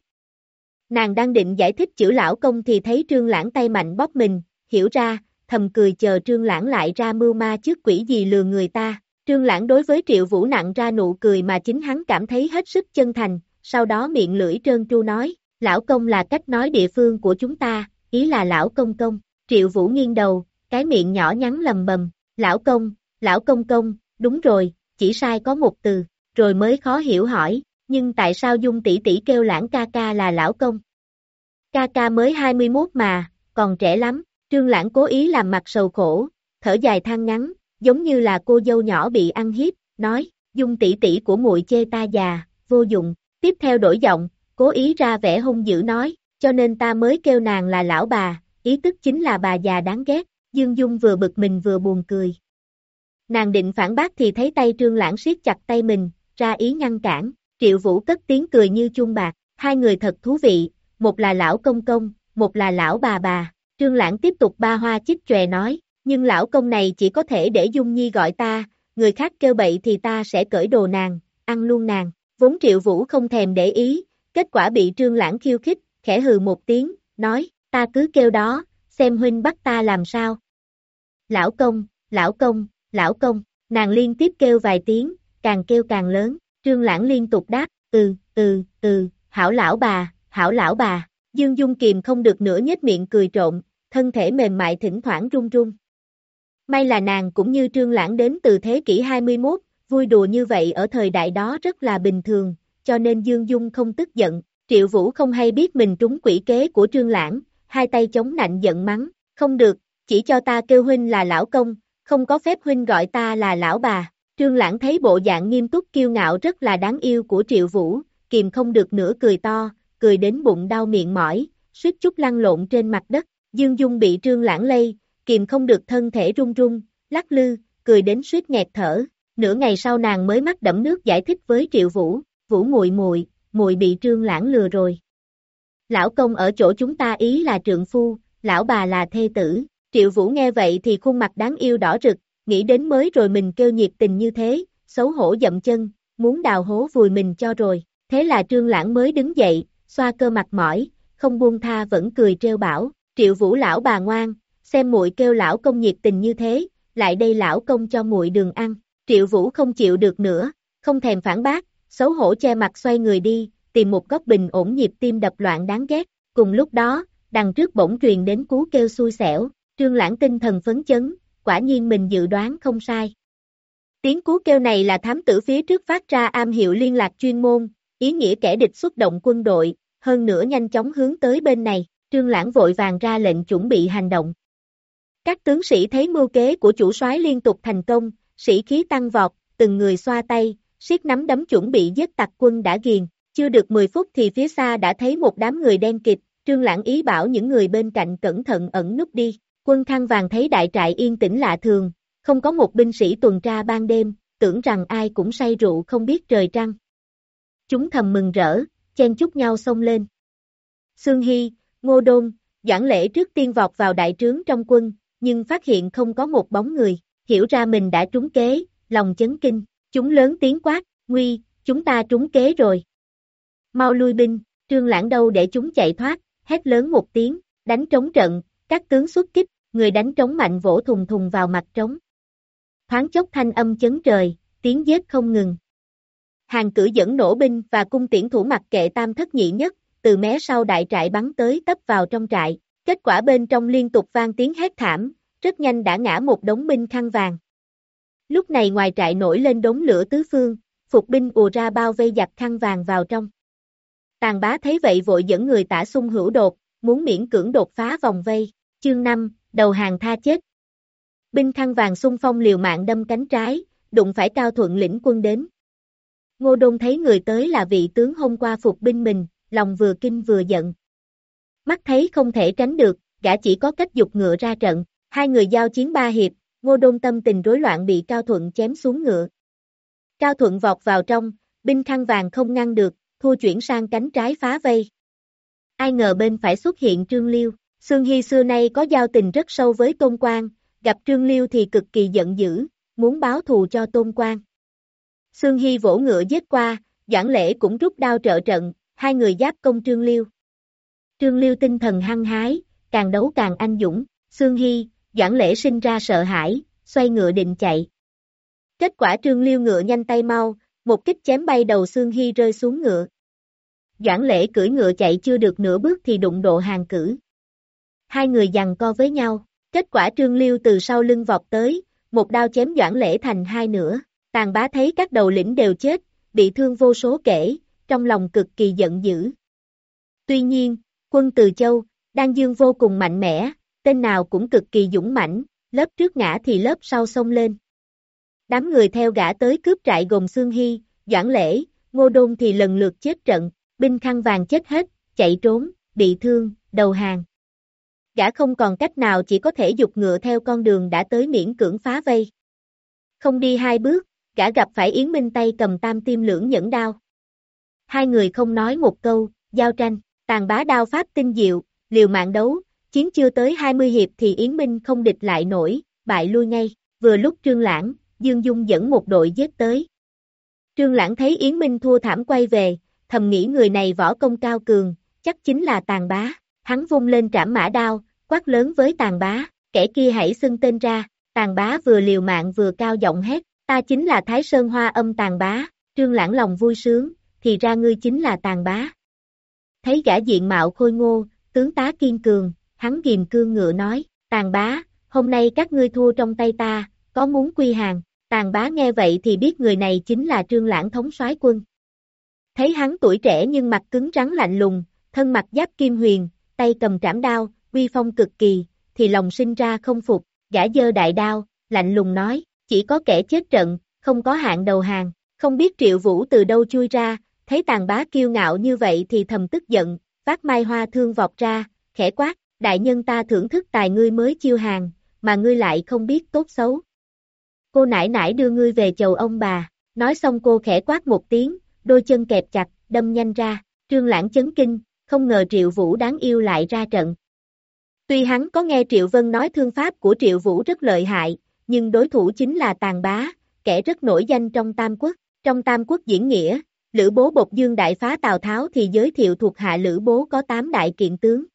Nàng đang định giải thích chữ lão công thì thấy trương lãng tay mạnh bóp mình, hiểu ra, thầm cười chờ trương lãng lại ra mưu ma trước quỷ gì lừa người ta. Trương lãng đối với triệu vũ nặng ra nụ cười mà chính hắn cảm thấy hết sức chân thành, sau đó miệng lưỡi trơn tru nói, lão công là cách nói địa phương của chúng ta, ý là lão công công. Triệu vũ nghiêng đầu, cái miệng nhỏ nhắn lầm bầm, lão công, lão công công, đúng rồi, chỉ sai có một từ, rồi mới khó hiểu hỏi, nhưng tại sao Dung tỷ tỷ kêu lãng ca ca là lão công? Ca ca mới 21 mà, còn trẻ lắm, trương lãng cố ý làm mặt sầu khổ, thở dài than ngắn, giống như là cô dâu nhỏ bị ăn hiếp, nói, Dung tỷ tỷ của muội chê ta già, vô dụng, tiếp theo đổi giọng, cố ý ra vẻ hung dữ nói, cho nên ta mới kêu nàng là lão bà, ý tức chính là bà già đáng ghét, Dương Dung vừa bực mình vừa buồn cười. Nàng định phản bác thì thấy tay trương lãng siết chặt tay mình, ra ý ngăn cản, triệu vũ cất tiếng cười như chuông bạc, hai người thật thú vị, một là lão công công, một là lão bà bà, trương lãng tiếp tục ba hoa chích chòe nói, nhưng lão công này chỉ có thể để Dung Nhi gọi ta, người khác kêu bậy thì ta sẽ cởi đồ nàng, ăn luôn nàng, vốn triệu vũ không thèm để ý, kết quả bị trương lãng khiêu khích, khẽ hừ một tiếng, nói, ta cứ kêu đó, xem huynh bắt ta làm sao. Lão công, lão công, lão công, nàng liên tiếp kêu vài tiếng, càng kêu càng lớn, trương lãng liên tục đáp, ừ, ừ, ừ, hảo lão bà, hảo lão bà, Dương Dung kìm không được nữa nhếch miệng cười trộn, thân thể mềm mại thỉnh thoảng run run. May là nàng cũng như trương lãng đến từ thế kỷ 21, vui đùa như vậy ở thời đại đó rất là bình thường, cho nên Dương Dung không tức giận, Triệu Vũ không hay biết mình trúng quỷ kế của trương lãng, hai tay chống nạnh giận mắng, không được, chỉ cho ta kêu huynh là lão công, không có phép huynh gọi ta là lão bà. Trương Lãng thấy bộ dạng nghiêm túc kiêu ngạo rất là đáng yêu của Triệu Vũ, kìm không được nữa cười to, cười đến bụng đau miệng mỏi, suýt chút lăn lộn trên mặt đất. Dương Dung bị Trương Lãng lây, kìm không được thân thể run run, lắc lư, cười đến suýt nghẹt thở. Nửa ngày sau nàng mới mắt đẫm nước giải thích với Triệu Vũ, Vũ muội muội, muội bị Trương Lãng lừa rồi. Lão công ở chỗ chúng ta ý là trượng phu, lão bà là thê tử. Triệu Vũ nghe vậy thì khuôn mặt đáng yêu đỏ rực, nghĩ đến mới rồi mình kêu nhiệt tình như thế, xấu hổ dậm chân, muốn đào hố vùi mình cho rồi. Thế là Trương Lãng mới đứng dậy, xoa cơ mặt mỏi, không buông tha vẫn cười treo bảo, Triệu Vũ lão bà ngoan, xem muội kêu lão công nhiệt tình như thế, lại đây lão công cho muội đường ăn. Triệu Vũ không chịu được nữa, không thèm phản bác, xấu hổ che mặt xoay người đi, tìm một góc bình ổn nhịp tim đập loạn đáng ghét. Cùng lúc đó, đằng trước bỗng truyền đến cú kêu xui xẻo, Trương Lãng tinh thần phấn chấn, quả nhiên mình dự đoán không sai. Tiếng cú kêu này là thám tử phía trước phát ra am hiệu liên lạc chuyên môn, ý nghĩa kẻ địch xuất động quân đội, hơn nữa nhanh chóng hướng tới bên này, Trương Lãng vội vàng ra lệnh chuẩn bị hành động. Các tướng sĩ thấy mưu kế của chủ soái liên tục thành công, sĩ khí tăng vọt, từng người xoa tay, siết nắm đấm chuẩn bị giết tặc quân đã ghiền, chưa được 10 phút thì phía xa đã thấy một đám người đen kịt, trương lãng ý bảo những người bên cạnh cẩn thận ẩn núp đi, quân khăn vàng thấy đại trại yên tĩnh lạ thường, không có một binh sĩ tuần tra ban đêm, tưởng rằng ai cũng say rượu không biết trời trăng. Chúng thầm mừng rỡ, chen chúc nhau xông lên. Sương Hy, Ngô Đôn, Doãn Lễ trước tiên vọt vào đại trướng trong quân, nhưng phát hiện không có một bóng người, hiểu ra mình đã trúng kế, lòng chấn kinh, chúng lớn tiếng quát, nguy, chúng ta trúng kế rồi. Mau lui binh, trương lãng đâu để chúng chạy thoát, hét lớn một tiếng, đánh trống trận, các tướng xuất kích, người đánh trống mạnh vỗ thùng thùng vào mặt trống. Thoáng chốc thanh âm chấn trời, tiếng giết không ngừng. Hàng cử dẫn nổ binh và cung tiễn thủ mặc kệ tam thất nhị nhất, từ mé sau đại trại bắn tới tấp vào trong trại, kết quả bên trong liên tục vang tiếng hét thảm, rất nhanh đã ngã một đống binh khăn vàng. Lúc này ngoài trại nổi lên đống lửa tứ phương, phục binh ùa ra bao vây giặc khăn vàng vào trong. Tàn bá thấy vậy vội dẫn người tả sung hữu đột, muốn miễn cưỡng đột phá vòng vây, chương 5, đầu hàng tha chết. Binh khăn vàng xung phong liều mạng đâm cánh trái, đụng phải cao thuận lĩnh quân đến. Ngô Đông thấy người tới là vị tướng hôm qua phục binh mình, lòng vừa kinh vừa giận. Mắt thấy không thể tránh được, gã chỉ có cách dục ngựa ra trận, hai người giao chiến ba hiệp, Ngô Đông tâm tình rối loạn bị Cao Thuận chém xuống ngựa. Cao Thuận vọt vào trong, binh khăn vàng không ngăn được, thua chuyển sang cánh trái phá vây. Ai ngờ bên phải xuất hiện Trương Liêu, Sương Hy xưa nay có giao tình rất sâu với Tôn Quang, gặp Trương Liêu thì cực kỳ giận dữ, muốn báo thù cho Tôn Quang. Sương Hy vỗ ngựa giết qua, Doãn Lễ cũng rút đao trợ trận, hai người giáp công Trương Liêu. Trương Liêu tinh thần hăng hái, càng đấu càng anh dũng, Sương Hy, Doãn Lễ sinh ra sợ hãi, xoay ngựa định chạy. Kết quả Trương Liêu ngựa nhanh tay mau, một kích chém bay đầu Sương Hy rơi xuống ngựa. Doãn Lễ cưỡi ngựa chạy chưa được nửa bước thì đụng độ hàng cử. Hai người giằng co với nhau, kết quả Trương Liêu từ sau lưng vọt tới, một đao chém Doãn Lễ thành hai nửa, tàn bá thấy các đầu lĩnh đều chết, bị thương vô số kể, trong lòng cực kỳ giận dữ. Tuy nhiên, quân Từ Châu, Đan Dương vô cùng mạnh mẽ, tên nào cũng cực kỳ dũng mãnh, lớp trước ngã thì lớp sau xông lên. Đám người theo gã tới cướp trại gồm Sương Hy, Doãn Lễ, Ngô Đôn thì lần lượt chết trận, binh khăn vàng chết hết, chạy trốn, bị thương, đầu hàng. Gã không còn cách nào chỉ có thể dục ngựa theo con đường đã tới miễn cưỡng phá vây. Không đi hai bước, gã gặp phải Yến Minh tay cầm tam tim lưỡng nhẫn đao. Hai người không nói một câu, giao tranh, tàn bá đao pháp tinh diệu, liều mạng đấu, chiến chưa tới 20 hiệp thì Yến Minh không địch lại nổi, bại lui ngay, vừa lúc Trương Lãng, Dương Dung dẫn một đội giết tới. Trương Lãng thấy Yến Minh thua thảm quay về, thầm nghĩ người này võ công cao cường, chắc chính là tàn bá, hắn vung lên trảm mã đao, quát lớn với tàn bá, kẻ kia hãy xưng tên ra, tàn bá vừa liều mạng vừa cao giọng hét, ta chính là Thái Sơn Hoa âm tàn bá, Trương Lãng lòng vui sướng, thì ra ngươi chính là tàn bá. Thấy gã diện mạo khôi ngô, tướng tá kiên cường, hắn ghiềm cương ngựa nói, tàn bá, hôm nay các ngươi thua trong tay ta, có muốn quy hàng, tàn bá nghe vậy thì biết người này chính là trương lãng thống soái quân. Thấy hắn tuổi trẻ nhưng mặt cứng rắn lạnh lùng, thân mặt giáp kim huyền, tay cầm trảm đao, uy phong cực kỳ, thì lòng sinh ra không phục, gã dơ đại đao, lạnh lùng nói, chỉ có kẻ chết trận, không có hạng đầu hàng, không biết triệu vũ từ đâu chui ra, thấy tàn bá kiêu ngạo như vậy thì thầm tức giận, phát mai hoa thương vọt ra, khẽ quát, đại nhân ta thưởng thức tài ngươi mới chiêu hàng, mà ngươi lại không biết tốt xấu. Cô nải nải đưa ngươi về chầu ông bà, nói xong cô khẽ quát một tiếng, đôi chân kẹp chặt, đâm nhanh ra, trương lãng chấn kinh, không ngờ Triệu Vũ đáng yêu lại ra trận. Tuy hắn có nghe Triệu Vân nói thương pháp của Triệu Vũ rất lợi hại, nhưng đối thủ chính là Tàn Bá, kẻ rất nổi danh trong Tam Quốc. Trong Tam Quốc diễn nghĩa, Lữ Bố Bộc Dương đại phá Tào Tháo thì giới thiệu thuộc hạ Lữ Bố có 8 đại kiện tướng.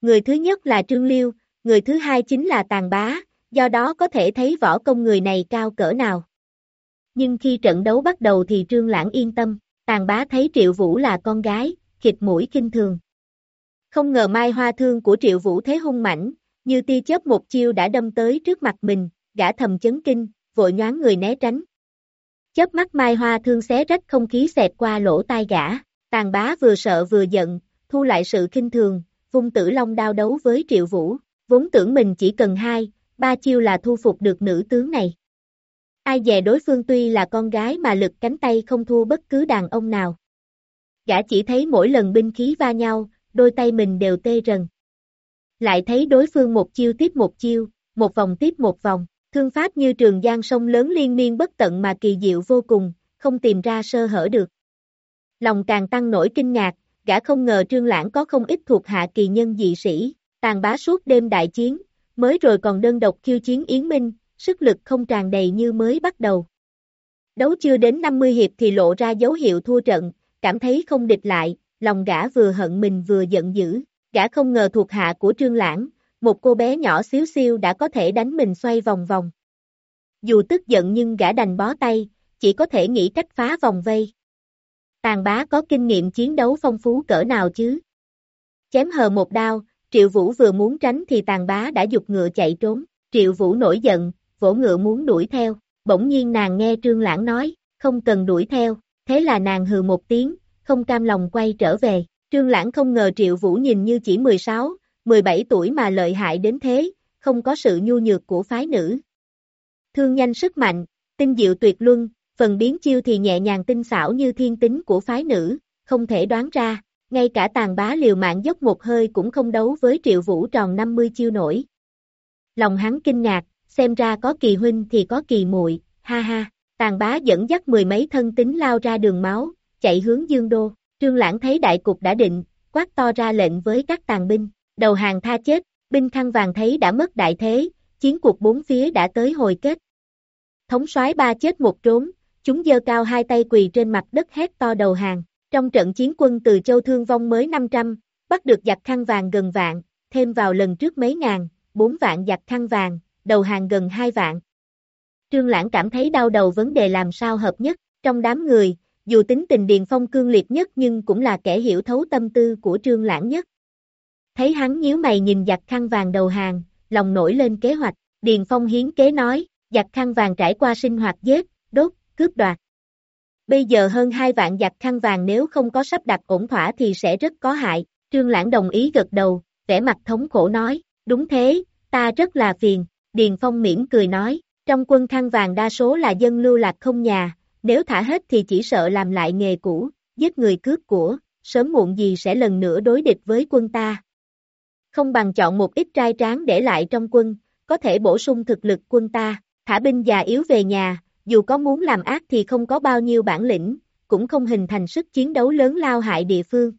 Người thứ nhất là Trương Liêu, người thứ hai chính là Tàn Bá, do đó có thể thấy võ công người này cao cỡ nào. Nhưng khi trận đấu bắt đầu thì Trương Lãng yên tâm, Tàn Bá thấy Triệu Vũ là con gái, khịt mũi kinh thường. Không ngờ mai hoa thương của Triệu Vũ thế hung mãnh, như tia chớp một chiêu đã đâm tới trước mặt mình, gã thầm chấn kinh, vội nhoáng người né tránh. Chớp mắt mai hoa thương xé rách không khí xẹt qua lỗ tai gã, tàn bá vừa sợ vừa giận, thu lại sự kinh thường, vung tử long đao đấu với triệu vũ, vốn tưởng mình chỉ cần hai, ba chiêu là thu phục được nữ tướng này. Ai dè đối phương tuy là con gái mà lực cánh tay không thua bất cứ đàn ông nào. Gã chỉ thấy mỗi lần binh khí va nhau, đôi tay mình đều tê rần. Lại thấy đối phương một chiêu tiếp một chiêu, một vòng tiếp một vòng, thương pháp như trường giang sông lớn liên miên bất tận mà kỳ diệu vô cùng, không tìm ra sơ hở được. Lòng càng tăng nổi kinh ngạc, gã không ngờ trương lãng có không ít thuộc hạ kỳ nhân dị sĩ, tàn bá suốt đêm đại chiến, mới rồi còn đơn độc khiêu chiến Yến Minh, sức lực không tràn đầy như mới bắt đầu. Đấu chưa đến 50 hiệp thì lộ ra dấu hiệu thua trận, cảm thấy không địch lại, lòng gã vừa hận mình vừa giận dữ, gã không ngờ thuộc hạ của Trương Lãng, một cô bé nhỏ xíu xiu đã có thể đánh mình xoay vòng vòng. Dù tức giận nhưng gã đành bó tay, chỉ có thể nghĩ cách phá vòng vây. Tàn bá có kinh nghiệm chiến đấu phong phú cỡ nào chứ? Chém hờ một đao, Triệu Vũ vừa muốn tránh thì tàn bá đã dục ngựa chạy trốn. Triệu Vũ nổi giận, vỗ ngựa muốn đuổi theo. Bỗng nhiên nàng nghe Trương Lãng nói, không cần đuổi theo. Thế là nàng hừ một tiếng, không cam lòng quay trở về. Trương Lãng không ngờ Triệu Vũ nhìn như chỉ 16, 17 tuổi mà lợi hại đến thế, không có sự nhu nhược của phái nữ. Thương nhanh sức mạnh, tinh diệu tuyệt luân, phần biến chiêu thì nhẹ nhàng tinh xảo như thiên tính của phái nữ, không thể đoán ra, ngay cả tàn bá liều mạng dốc một hơi cũng không đấu với triệu vũ tròn 50 chiêu nổi. Lòng hắn kinh ngạc, xem ra có kỳ huynh thì có kỳ muội, ha ha, tàn bá dẫn dắt mười mấy thân tính lao ra đường máu, chạy hướng dương đô, trương lãng thấy đại cục đã định, quát to ra lệnh với các tàn binh, đầu hàng tha chết, binh khăn vàng thấy đã mất đại thế, chiến cuộc bốn phía đã tới hồi kết. Thống soái ba chết một trốn, chúng dơ cao hai tay quỳ trên mặt đất hét to đầu hàng. Trong trận chiến quân từ châu thương vong mới 500, bắt được giặc khăn vàng gần vạn, thêm vào lần trước mấy ngàn, bốn vạn giặc khăn vàng, đầu hàng gần hai vạn. Trương Lãng cảm thấy đau đầu vấn đề làm sao hợp nhất, trong đám người, dù tính tình Điền Phong cương liệt nhất nhưng cũng là kẻ hiểu thấu tâm tư của Trương Lãng nhất. Thấy hắn nhíu mày nhìn giặc khăn vàng đầu hàng, lòng nổi lên kế hoạch, Điền Phong hiến kế nói, giặc khăn vàng trải qua sinh hoạt giết, đốt, cướp đoạt. Bây giờ hơn hai vạn giặc khăn vàng nếu không có sắp đặt ổn thỏa thì sẽ rất có hại, Trương Lãng đồng ý gật đầu, vẻ mặt thống khổ nói, đúng thế, ta rất là phiền, Điền Phong mỉm cười nói, trong quân khăn vàng đa số là dân lưu lạc không nhà, nếu thả hết thì chỉ sợ làm lại nghề cũ, giết người cướp của, sớm muộn gì sẽ lần nữa đối địch với quân ta. Không bằng chọn một ít trai tráng để lại trong quân, có thể bổ sung thực lực quân ta, thả binh già yếu về nhà, dù có muốn làm ác thì không có bao nhiêu bản lĩnh, cũng không hình thành sức chiến đấu lớn lao hại địa phương.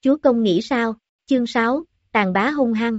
Chúa công nghĩ sao? Chương 6, tàn bá hung hăng.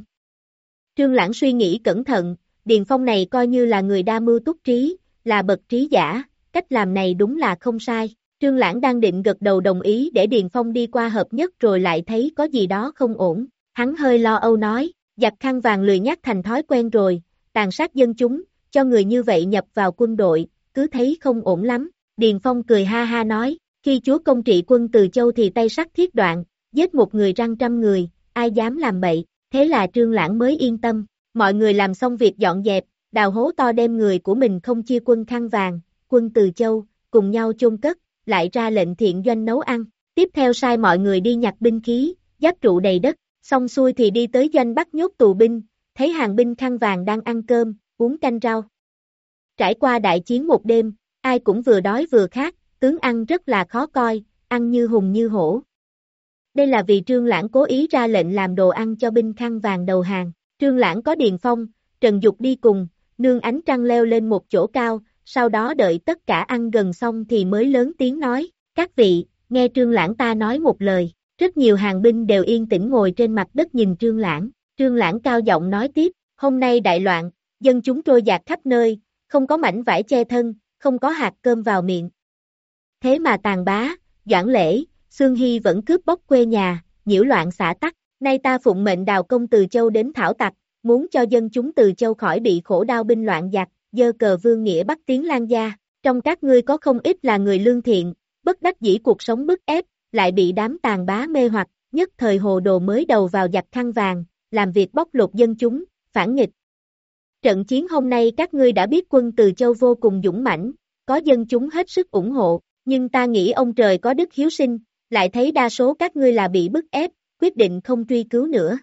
Trương Lãng suy nghĩ cẩn thận, Điền Phong này coi như là người đa mưu túc trí, là bậc trí giả, cách làm này đúng là không sai. Trương Lãng đang định gật đầu đồng ý để Điền Phong đi qua hợp nhất rồi lại thấy có gì đó không ổn. Hắn hơi lo âu nói, giặc khăn vàng lười nhắc thành thói quen rồi, tàn sát dân chúng, cho người như vậy nhập vào quân đội, cứ thấy không ổn lắm. Điền Phong cười ha ha nói, khi chúa công trị quân từ châu thì tay sắt thiết đoạn, giết một người răng trăm người, ai dám làm bậy, thế là trương lãng mới yên tâm. Mọi người làm xong việc dọn dẹp, đào hố to đem người của mình không chia quân khăn vàng, quân từ châu, cùng nhau chôn cất, lại ra lệnh thiện doanh nấu ăn. Tiếp theo sai mọi người đi nhặt binh khí, giáp trụ đầy đất, xong xuôi thì đi tới doanh bắt nhốt tù binh, thấy hàng binh khăn vàng đang ăn cơm, uống canh rau. Trải qua đại chiến một đêm, ai cũng vừa đói vừa khát, tướng ăn rất là khó coi, ăn như hùng như hổ. Đây là vì Trương Lãng cố ý ra lệnh làm đồ ăn cho binh khăn vàng đầu hàng. Trương Lãng có Điền Phong, Trần Dục đi cùng, nương ánh trăng leo lên một chỗ cao, sau đó đợi tất cả ăn gần xong thì mới lớn tiếng nói, các vị, nghe Trương Lãng ta nói một lời. Rất nhiều hàng binh đều yên tĩnh ngồi trên mặt đất nhìn Trương Lãng. Trương Lãng cao giọng nói tiếp, hôm nay đại loạn, dân chúng trôi dạt khắp nơi, không có mảnh vải che thân, không có hạt cơm vào miệng. Thế mà tàn bá, doãn lễ, Sương Hy vẫn cướp bóc quê nhà, nhiễu loạn xã tắc, nay ta phụng mệnh đào công từ châu đến thảo tặc, muốn cho dân chúng từ châu khỏi bị khổ đau binh loạn giặc, dơ cờ vương nghĩa bắt tiếng lan gia, trong các ngươi có không ít là người lương thiện, bất đắc dĩ cuộc sống bức ép, lại bị đám tàn bá mê hoặc, nhất thời hồ đồ mới đầu vào giặc khăn vàng, làm việc bóc lột dân chúng, phản nghịch, Trận chiến hôm nay các ngươi đã biết quân từ châu vô cùng dũng mãnh, có dân chúng hết sức ủng hộ, nhưng ta nghĩ ông trời có đức hiếu sinh, lại thấy đa số các ngươi là bị bức ép, quyết định không truy cứu nữa.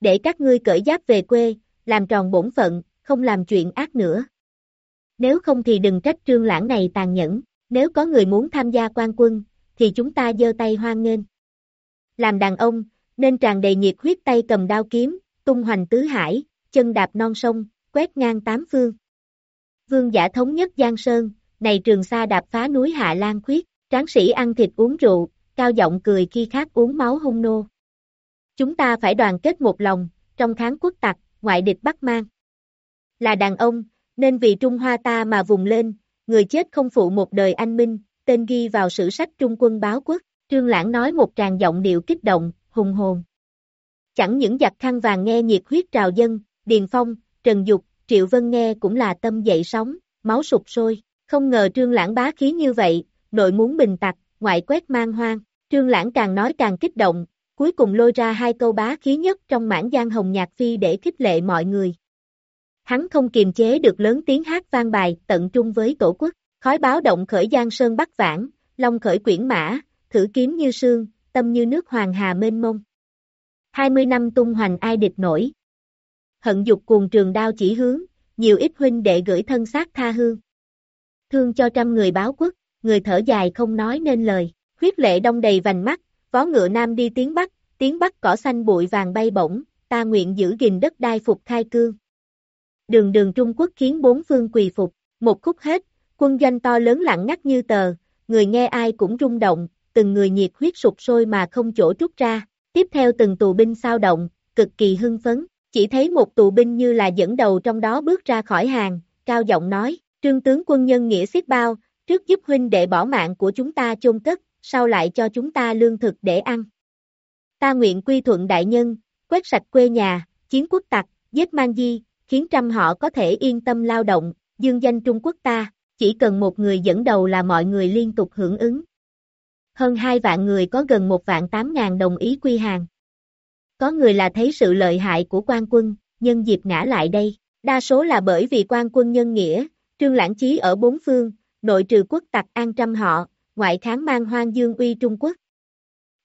Để các ngươi cởi giáp về quê, làm tròn bổn phận, không làm chuyện ác nữa. nếu không thì đừng trách trương lãng này tàn nhẫn, nếu có người muốn tham gia quan quân, thì chúng ta giơ tay hoan nghênh. Làm đàn ông, nên tràn đầy nhiệt huyết tay cầm đao kiếm, tung hoành tứ hải, chân đạp non sông, quét ngang tám phương. Vương giả thống nhất Giang Sơn, này trường sa đạp phá núi Hạ Lan khuyết, tráng sĩ ăn thịt uống rượu, cao giọng cười khi khác uống máu hung nô. Chúng ta phải đoàn kết một lòng, trong kháng quốc tặc, ngoại địch bắt mang. Là đàn ông, nên vì Trung Hoa ta mà vùng lên, người chết không phụ một đời anh minh, tên ghi vào sử sách Trung quân báo quốc, Trương Lãng nói một tràng giọng điệu kích động, hùng hồn. Chẳng những giặc khăn vàng nghe nhiệt huyết trào dân, Điền Phong, Trần Dục, Triệu Vân nghe cũng là tâm dậy sóng, máu sụp sôi, không ngờ Trương Lãng bá khí như vậy, nội muốn bình tặc, ngoại quét mang hoang, Trương Lãng càng nói càng kích động, cuối cùng lôi ra hai câu bá khí nhất trong mảng giang hồng nhạc phi để khích lệ mọi người. Hắn không kiềm chế được lớn tiếng hát vang bài tận trung với tổ quốc, khói báo động khởi giang sơn bắc vãng, long khởi quyển mã, thử kiếm như sương, tâm như nước hoàng hà mênh mông. 20 năm tung hoành ai địch nổi. Hận dục cuồng trường đao chỉ hướng, nhiều ít huynh đệ gửi thân xác tha hương. Thương cho trăm người báo quốc, người thở dài không nói nên lời, huyết lệ đông đầy vành mắt, vó ngựa nam đi tiếng bắc, tiếng bắc cỏ xanh bụi vàng bay bổng, ta nguyện giữ gìn đất đai phục khai cương. Đường đường Trung Quốc khiến bốn phương quỳ phục, một khúc hết, quân doanh to lớn lặng ngắt như tờ, người nghe ai cũng rung động, từng người nhiệt huyết sụp sôi mà không chỗ trút ra, tiếp theo từng tù binh sao động, cực kỳ hưng phấn, chỉ thấy một tù binh như là dẫn đầu trong đó bước ra khỏi hàng, cao giọng nói, trương tướng quân nhân nghĩa xiết bao, trước giúp huynh đệ bỏ mạng của chúng ta chôn cất, sau lại cho chúng ta lương thực để ăn. Ta nguyện quy thuận đại nhân, quét sạch quê nhà, chiến quốc tặc, giết mang di, khiến trăm họ có thể yên tâm lao động, dương danh Trung Quốc ta, chỉ cần một người dẫn đầu là mọi người liên tục hưởng ứng. Hơn hai vạn người có gần một vạn tám ngàn đồng ý quy hàng. Có người là thấy sự lợi hại của quan quân, nhân dịp ngã lại đây, đa số là bởi vì quan quân nhân nghĩa, trương lãng chí ở bốn phương, nội trừ quốc tặc an trăm họ, ngoại kháng mang hoang dương uy Trung Quốc.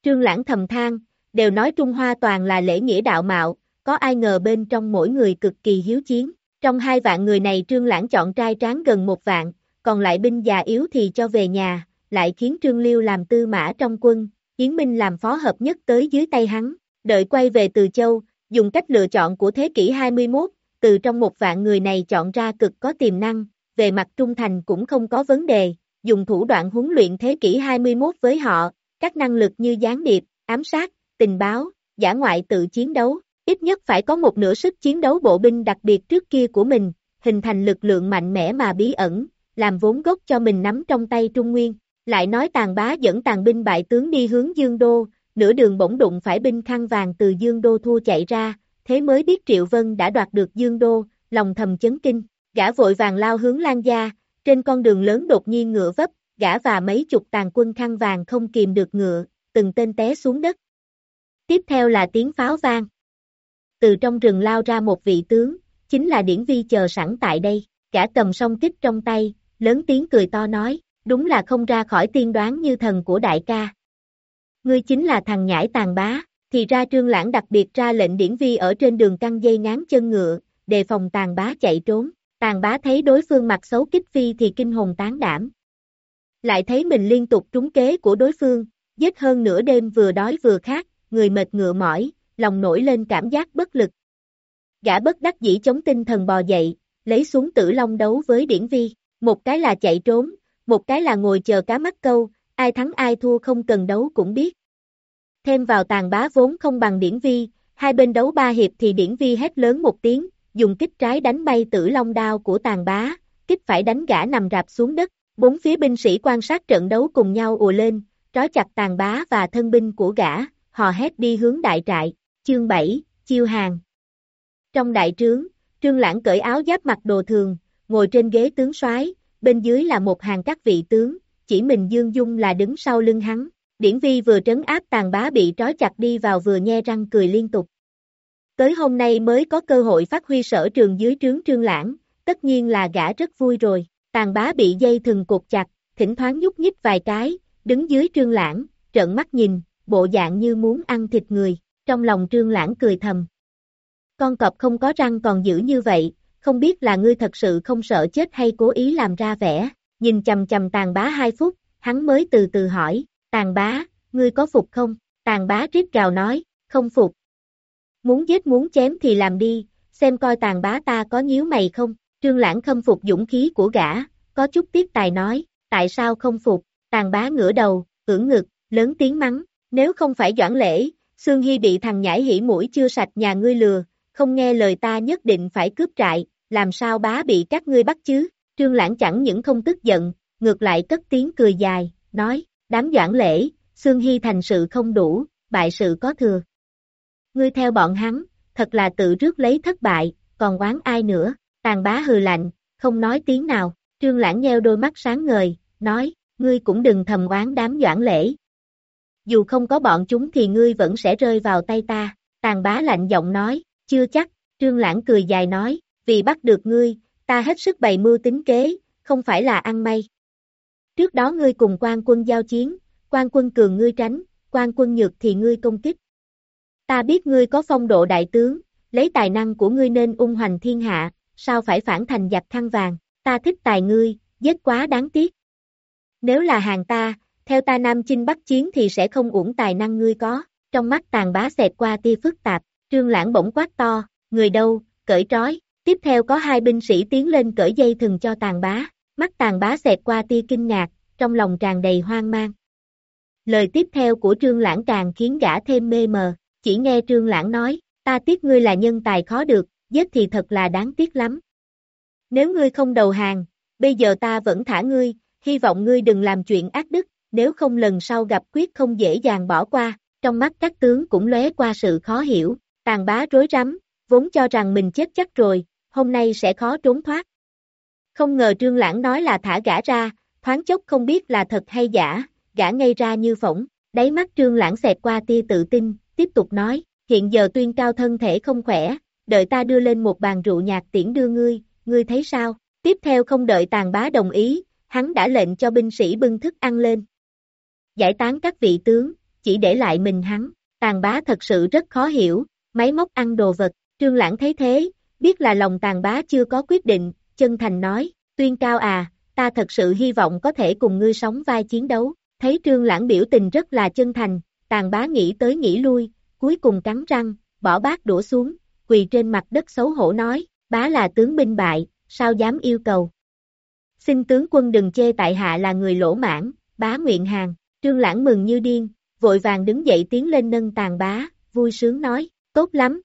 Trương lãng thầm than, đều nói Trung Hoa toàn là lễ nghĩa đạo mạo, có ai ngờ bên trong mỗi người cực kỳ hiếu chiến. Trong hai vạn người này Trương Lãng chọn trai tráng gần một vạn, còn lại binh già yếu thì cho về nhà, lại khiến Trương Liêu làm tư mã trong quân, Yến Minh làm phó hợp nhất tới dưới tay hắn, đợi quay về từ châu, dùng cách lựa chọn của thế kỷ 21, từ trong một vạn người này chọn ra cực có tiềm năng, về mặt trung thành cũng không có vấn đề, dùng thủ đoạn huấn luyện thế kỷ 21 với họ, các năng lực như gián điệp, ám sát, tình báo, giả ngoại tự chiến đấu, ít nhất phải có một nửa sức chiến đấu bộ binh đặc biệt trước kia của mình, hình thành lực lượng mạnh mẽ mà bí ẩn, làm vốn gốc cho mình nắm trong tay Trung Nguyên. Lại nói tàn bá dẫn tàn binh bại tướng đi hướng Dương Đô, nửa đường bỗng đụng phải binh khăn vàng từ Dương Đô thua chạy ra, thế mới biết Triệu Vân đã đoạt được Dương Đô, lòng thầm chấn kinh, gã vội vàng lao hướng Lan Gia, trên con đường lớn đột nhiên ngựa vấp, gã và mấy chục tàn quân khăn vàng không kìm được ngựa, từng tên té xuống đất. Tiếp theo là tiếng pháo vang. Từ trong rừng lao ra một vị tướng, chính là điển vi chờ sẵn tại đây, Cả cầm song kích trong tay, lớn tiếng cười to nói, đúng là không ra khỏi tiên đoán như thần của đại ca. Ngươi chính là thằng nhãi tàn bá, thì ra trương lãng đặc biệt ra lệnh điển vi ở trên đường căng dây ngán chân ngựa, đề phòng tàn bá chạy trốn. Tàn bá thấy đối phương mặt xấu kích phi thì kinh hồn tán đảm. Lại thấy mình liên tục trúng kế của đối phương, giết hơn nửa đêm vừa đói vừa khát, người mệt ngựa mỏi, lòng nổi lên cảm giác bất lực. Gã bất đắc dĩ chống tinh thần bò dậy, lấy xuống tử long đấu với điển vi, một cái là chạy trốn, một cái là ngồi chờ cá mắt câu, ai thắng ai thua không cần đấu cũng biết. Thêm vào tàn bá vốn không bằng điển vi, hai bên đấu ba hiệp thì điển vi hét lớn một tiếng, dùng kích trái đánh bay tử long đao của tàn bá, kích phải đánh gã nằm rạp xuống đất, bốn phía binh sĩ quan sát trận đấu cùng nhau ùa lên, trói chặt tàn bá và thân binh của gã, hò hét đi hướng đại trại, chương 7, chiêu hàng. Trong đại trướng, trương lãng cởi áo giáp mặc đồ thường, ngồi trên ghế tướng soái, bên dưới là một hàng các vị tướng, chỉ mình Dương Dung là đứng sau lưng hắn. Điển Vi vừa trấn áp tàn bá bị trói chặt đi vào vừa nhe răng cười liên tục. Tới hôm nay mới có cơ hội phát huy sở trường dưới trướng trương lãng, tất nhiên là gã rất vui rồi, tàn bá bị dây thừng cột chặt, thỉnh thoáng nhúc nhích vài cái, đứng dưới trương lãng, trợn mắt nhìn, bộ dạng như muốn ăn thịt người, trong lòng trương lãng cười thầm. Con cọp không có răng còn giữ như vậy, không biết là ngươi thật sự không sợ chết hay cố ý làm ra vẻ, nhìn chầm chầm tàn bá hai phút, hắn mới từ từ hỏi, tàn bá, ngươi có phục không? Tàn bá rít gào nói, không phục. Muốn giết muốn chém thì làm đi, xem coi tàn bá ta có nhíu mày không? Trương Lãng khâm phục dũng khí của gã, có chút tiếc tài nói, tại sao không phục? Tàn bá ngửa đầu, ưỡn ngực, lớn tiếng mắng, nếu không phải doãn lễ, Sương Hy bị thằng nhãi hỉ mũi chưa sạch nhà ngươi lừa, không nghe lời ta nhất định phải cướp trại, làm sao bá bị các ngươi bắt chứ? Trương Lãng chẳng những không tức giận, ngược lại cất tiếng cười dài, nói, đám doãn lễ, Sương Hy thành sự không đủ, bại sự có thừa. Ngươi theo bọn hắn, thật là tự rước lấy thất bại, còn oán ai nữa, tàn bá hừ lạnh, không nói tiếng nào, trương lãng nheo đôi mắt sáng ngời, nói, ngươi cũng đừng thầm oán đám doãn lễ. Dù không có bọn chúng thì ngươi vẫn sẽ rơi vào tay ta, tàn bá lạnh giọng nói, chưa chắc, trương lãng cười dài nói, vì bắt được ngươi, ta hết sức bày mưu tính kế, không phải là ăn may. Trước đó ngươi cùng quan quân giao chiến, quan quân cường ngươi tránh, quan quân nhược thì ngươi công kích. Ta biết ngươi có phong độ đại tướng, lấy tài năng của ngươi nên ung hoành thiên hạ, sao phải phản thành giặc khăn vàng, ta thích tài ngươi, giết quá đáng tiếc. Nếu là hàng ta, theo ta Nam Chinh Bắc Chiến thì sẽ không uổng tài năng ngươi có, trong mắt tàn bá xẹt qua tia phức tạp, trương lãng bỗng quát to, người đâu, cởi trói, tiếp theo có hai binh sĩ tiến lên cởi dây thừng cho tàn bá, mắt tàn bá xẹt qua tia kinh ngạc, trong lòng tràn đầy hoang mang. Lời tiếp theo của trương lãng càng khiến gã thêm mê mờ, chỉ nghe trương lãng nói, ta tiếc ngươi là nhân tài khó được, giết thì thật là đáng tiếc lắm. Nếu ngươi không đầu hàng, bây giờ ta vẫn thả ngươi, hy vọng ngươi đừng làm chuyện ác đức, nếu không lần sau gặp quyết không dễ dàng bỏ qua, trong mắt các tướng cũng lóe qua sự khó hiểu, tàn bá rối rắm, vốn cho rằng mình chết chắc rồi, hôm nay sẽ khó trốn thoát. Không ngờ trương lãng nói là thả gã ra, thoáng chốc không biết là thật hay giả, gã ngay ra như phỏng, đáy mắt trương lãng xẹt qua tia tự tin, tiếp tục nói, hiện giờ tuyên cao thân thể không khỏe, đợi ta đưa lên một bàn rượu nhạc tiễn đưa ngươi, ngươi thấy sao? Tiếp theo không đợi tàn bá đồng ý, hắn đã lệnh cho binh sĩ bưng thức ăn lên. Giải tán các vị tướng, chỉ để lại mình hắn, tàn bá thật sự rất khó hiểu, máy móc ăn đồ vật, trương lãng thấy thế, biết là lòng tàn bá chưa có quyết định, chân thành nói, tuyên cao à, ta thật sự hy vọng có thể cùng ngươi sống vai chiến đấu, thấy trương lãng biểu tình rất là chân thành, tàn bá nghĩ tới nghĩ lui, cuối cùng cắn răng, bỏ bát đổ xuống, quỳ trên mặt đất xấu hổ nói, bá là tướng binh bại, sao dám yêu cầu. Xin tướng quân đừng chê tại hạ là người lỗ mãn, bá nguyện hàng, trương lãng mừng như điên, vội vàng đứng dậy tiến lên nâng tàn bá, vui sướng nói, tốt lắm.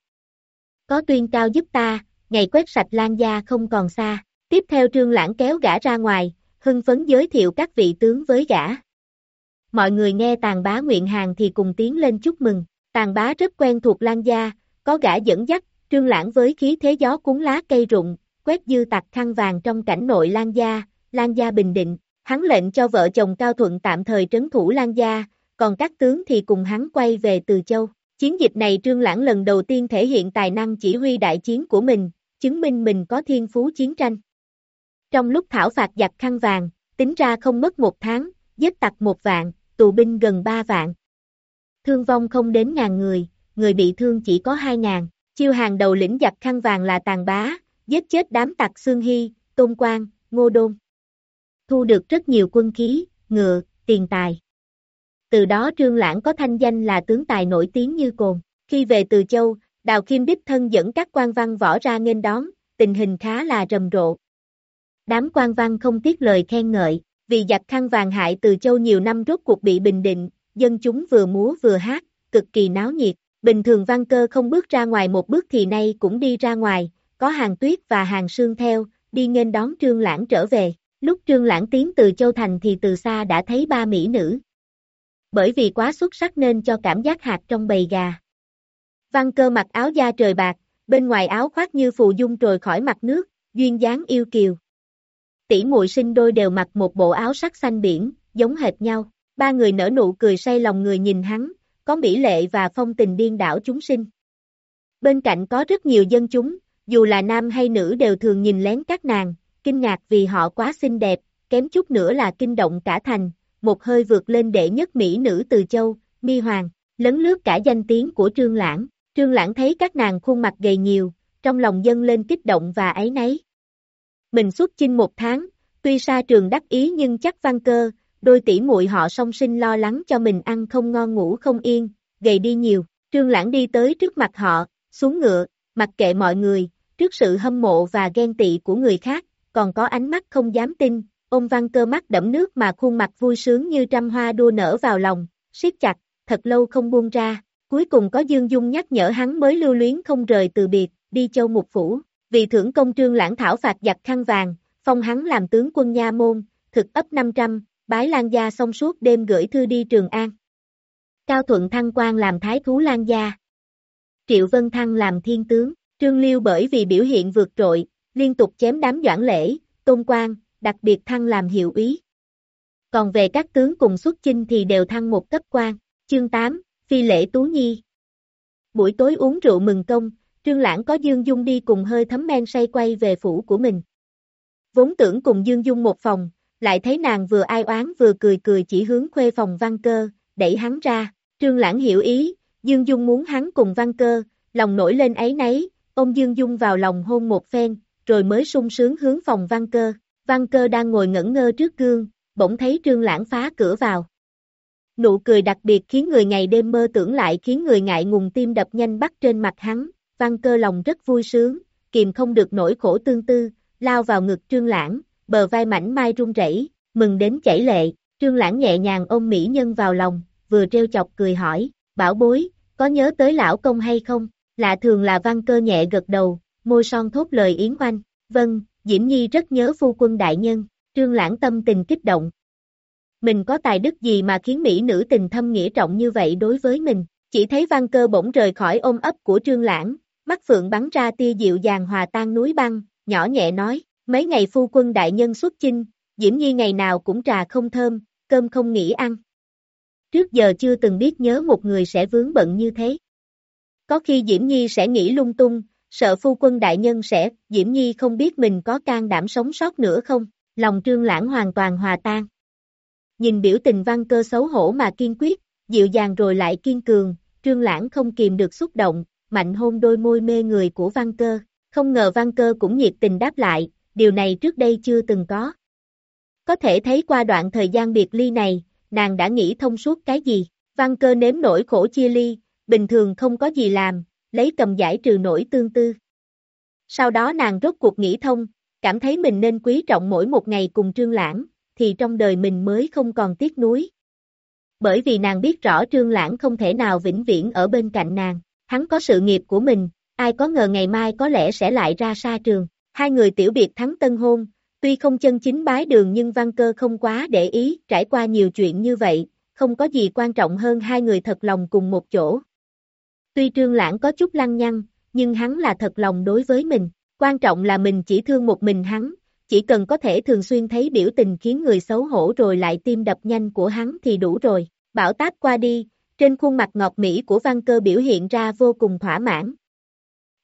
Có tuyên cao giúp ta, ngày quét sạch lan gia không còn xa, tiếp theo trương lãng kéo gã ra ngoài, hưng phấn giới thiệu các vị tướng với gã. Mọi người nghe tàn bá nguyện hàng thì cùng tiến lên chúc mừng, tàn bá rất quen thuộc lan gia, có gã dẫn dắt, trương lãng với khí thế gió cuốn lá cây rụng, quét dư tặc khăn vàng trong cảnh nội lan gia, lan gia bình định, hắn lệnh cho vợ chồng Cao Thuận tạm thời trấn thủ lan gia, còn các tướng thì cùng hắn quay về Từ Châu. Chiến dịch này trương lãng lần đầu tiên thể hiện tài năng chỉ huy đại chiến của mình, chứng minh mình có thiên phú chiến tranh. Trong lúc thảo phạt giặc khăn vàng, tính ra không mất một tháng, giết tặc một vạn, tù binh gần ba vạn. Thương vong không đến ngàn người, người bị thương chỉ có hai ngàn. Chiêu hàng đầu lĩnh giặc khăn vàng là tàn bá, giết chết đám tặc Sương Hy, Tôn Quang, Ngô Đôn. Thu được rất nhiều quân khí, ngựa, tiền tài. Từ đó Trương Lãng có thanh danh là tướng tài nổi tiếng như cồn. Khi về từ châu, Đào Kim đích thân dẫn các quan văn võ ra nghênh đón, tình hình khá là rầm rộ. Đám quan văn không tiếc lời khen ngợi, vì giặc khăn vàng hại từ châu nhiều năm rốt cuộc bị bình định, dân chúng vừa múa vừa hát, cực kỳ náo nhiệt. Bình thường văn cơ không bước ra ngoài một bước thì nay cũng đi ra ngoài, có hàng tuyết và hàng sương theo, đi nghênh đón Trương Lãng trở về. Lúc Trương Lãng tiến từ Châu Thành thì từ xa đã thấy ba mỹ nữ. Bởi vì quá xuất sắc nên cho cảm giác hạt trong bầy gà. Văn cơ mặc áo da trời bạc, bên ngoài áo khoác như phù dung trồi khỏi mặt nước, duyên dáng yêu kiều. Tỷ muội sinh đôi đều mặc một bộ áo sắc xanh biển, giống hệt nhau. Ba người nở nụ cười say lòng người nhìn hắn, có mỹ lệ và phong tình điên đảo chúng sinh. Bên cạnh có rất nhiều dân chúng, dù là nam hay nữ đều thường nhìn lén các nàng, kinh ngạc vì họ quá xinh đẹp, kém chút nữa là kinh động cả thành, một hơi vượt lên đệ nhất mỹ nữ từ châu, mi hoàng, lấn lướt cả danh tiếng của Trương Lãng. Trương Lãng thấy các nàng khuôn mặt gầy nhiều, trong lòng dân lên kích động và ấy nấy. Mình xuất chinh một tháng, tuy xa trường đắc ý nhưng chắc văn cơ, đôi tỷ muội họ song sinh lo lắng cho mình ăn không ngon ngủ không yên, gầy đi nhiều, trương lãng đi tới trước mặt họ, xuống ngựa, mặc kệ mọi người, trước sự hâm mộ và ghen tị của người khác, còn có ánh mắt không dám tin, ôm văn cơ mắt đẫm nước mà khuôn mặt vui sướng như trăm hoa đua nở vào lòng, siết chặt, thật lâu không buông ra, cuối cùng có Dương Dung nhắc nhở hắn mới lưu luyến không rời từ biệt, đi châu mục phủ, vì thưởng công trương lãng thảo phạt giặc khăn vàng, phong hắn làm tướng quân nha môn, thực ấp 500, bái lan gia xong suốt đêm gửi thư đi Trường An. Cao Thuận Thăng quan làm thái thú lan gia. Triệu Vân Thăng làm thiên tướng, Trương Liêu bởi vì biểu hiện vượt trội, liên tục chém đám doãn lễ, tôn quan, đặc biệt thăng làm hiệu úy. Còn về các tướng cùng xuất chinh thì đều thăng một cấp quan, chương 8, phi lễ Tú Nhi. Buổi tối uống rượu mừng công, Trương Lãng có Dương Dung đi cùng hơi thấm men say quay về phủ của mình. Vốn tưởng cùng Dương Dung một phòng, lại thấy nàng vừa ai oán vừa cười cười chỉ hướng khuê phòng văn cơ, đẩy hắn ra, Trương Lãng hiểu ý, Dương Dung muốn hắn cùng văn cơ, lòng nổi lên ấy nấy, ôm Dương Dung vào lòng hôn một phen, rồi mới sung sướng hướng phòng văn cơ, văn cơ đang ngồi ngẩn ngơ trước gương, bỗng thấy Trương Lãng phá cửa vào. Nụ cười đặc biệt khiến người ngày đêm mơ tưởng lại khiến người ngại ngùng tim đập nhanh bắt trên mặt hắn, văn cơ lòng rất vui sướng, kìm không được nỗi khổ tương tư, lao vào ngực Trương Lãng, bờ vai mảnh mai run rẩy, mừng đến chảy lệ, Trương Lãng nhẹ nhàng ôm mỹ nhân vào lòng, vừa treo chọc cười hỏi, bảo bối, có nhớ tới lão công hay không? Lạ thường là văn cơ nhẹ gật đầu, môi son thốt lời yến oanh, vâng, Diễm Nhi rất nhớ phu quân đại nhân, Trương Lãng tâm tình kích động. Mình có tài đức gì mà khiến Mỹ nữ tình thâm nghĩa trọng như vậy đối với mình, chỉ thấy văn cơ bỗng rời khỏi ôm ấp của Trương Lãng, mắt phượng bắn ra tia dịu dàng hòa tan núi băng, nhỏ nhẹ nói, mấy ngày phu quân đại nhân xuất chinh, Diễm Nhi ngày nào cũng trà không thơm, cơm không nghĩ ăn. Trước giờ chưa từng biết nhớ một người sẽ vướng bận như thế. Có khi Diễm Nhi sẽ nghĩ lung tung, sợ phu quân đại nhân sẽ, Diễm Nhi không biết mình có can đảm sống sót nữa không, lòng trương lãng hoàn toàn hòa tan. Nhìn biểu tình văn cơ xấu hổ mà kiên quyết, dịu dàng rồi lại kiên cường, trương lãng không kìm được xúc động, mạnh hôn đôi môi mê người của văn cơ, không ngờ văn cơ cũng nhiệt tình đáp lại, điều này trước đây chưa từng có. Có thể thấy qua đoạn thời gian biệt ly này, nàng đã nghĩ thông suốt cái gì, văn cơ nếm nỗi khổ chia ly, bình thường không có gì làm, lấy cầm giải trừ nỗi tương tư. Sau đó nàng rốt cuộc nghĩ thông, cảm thấy mình nên quý trọng mỗi một ngày cùng trương lãng, thì trong đời mình mới không còn tiếc nuối. Bởi vì nàng biết rõ trương lãng không thể nào vĩnh viễn ở bên cạnh nàng, hắn có sự nghiệp của mình, ai có ngờ ngày mai có lẽ sẽ lại ra xa trường. Hai người tiểu biệt thắng tân hôn, tuy không chân chính bái đường nhưng văn cơ không quá để ý, trải qua nhiều chuyện như vậy, không có gì quan trọng hơn hai người thật lòng cùng một chỗ. Tuy trương lãng có chút lăng nhăng, nhưng hắn là thật lòng đối với mình, quan trọng là mình chỉ thương một mình hắn, chỉ cần có thể thường xuyên thấy biểu tình khiến người xấu hổ rồi lại tim đập nhanh của hắn thì đủ rồi. Bảo táp qua đi, trên khuôn mặt ngọt mỹ của văn cơ biểu hiện ra vô cùng thỏa mãn.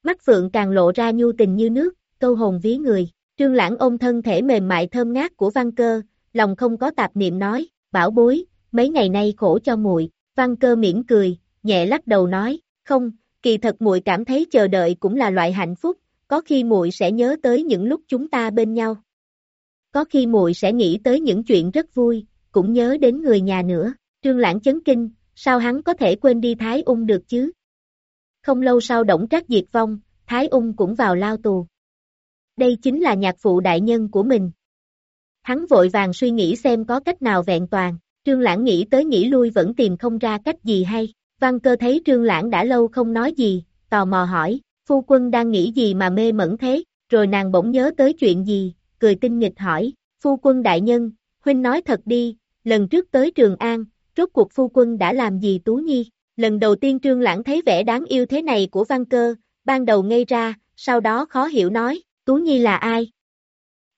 Mắt phượng càng lộ ra nhu tình như nước, câu hồn ví người. Trương Lãng ôm thân thể mềm mại thơm ngát của Văn Cơ, lòng không có tạp niệm nói, bảo bối, mấy ngày nay khổ cho muội. Văn Cơ mỉm cười, nhẹ lắc đầu nói, không, kỳ thật muội cảm thấy chờ đợi cũng là loại hạnh phúc, có khi muội sẽ nhớ tới những lúc chúng ta bên nhau. Có khi muội sẽ nghĩ tới những chuyện rất vui, cũng nhớ đến người nhà nữa. Trương Lãng chấn kinh, sao hắn có thể quên đi Thái Ung được chứ? Không lâu sau Đổng Trác diệt vong, Thái Ung cũng vào lao tù. Đây chính là nhạc phụ đại nhân của mình. Hắn vội vàng suy nghĩ xem có cách nào vẹn toàn, Trương Lãng nghĩ tới nghĩ lui vẫn tìm không ra cách gì hay. Văn cơ thấy Trương Lãng đã lâu không nói gì, tò mò hỏi, phu quân đang nghĩ gì mà mê mẩn thế, rồi nàng bỗng nhớ tới chuyện gì, cười tinh nghịch hỏi, phu quân đại nhân, huynh nói thật đi, lần trước tới Trường An, rốt cuộc phu quân đã làm gì Tú Nhi, lần đầu tiên Trương Lãng thấy vẻ đáng yêu thế này của Văn Cơ, ban đầu ngây ra, sau đó khó hiểu nói, Tú Nhi là ai?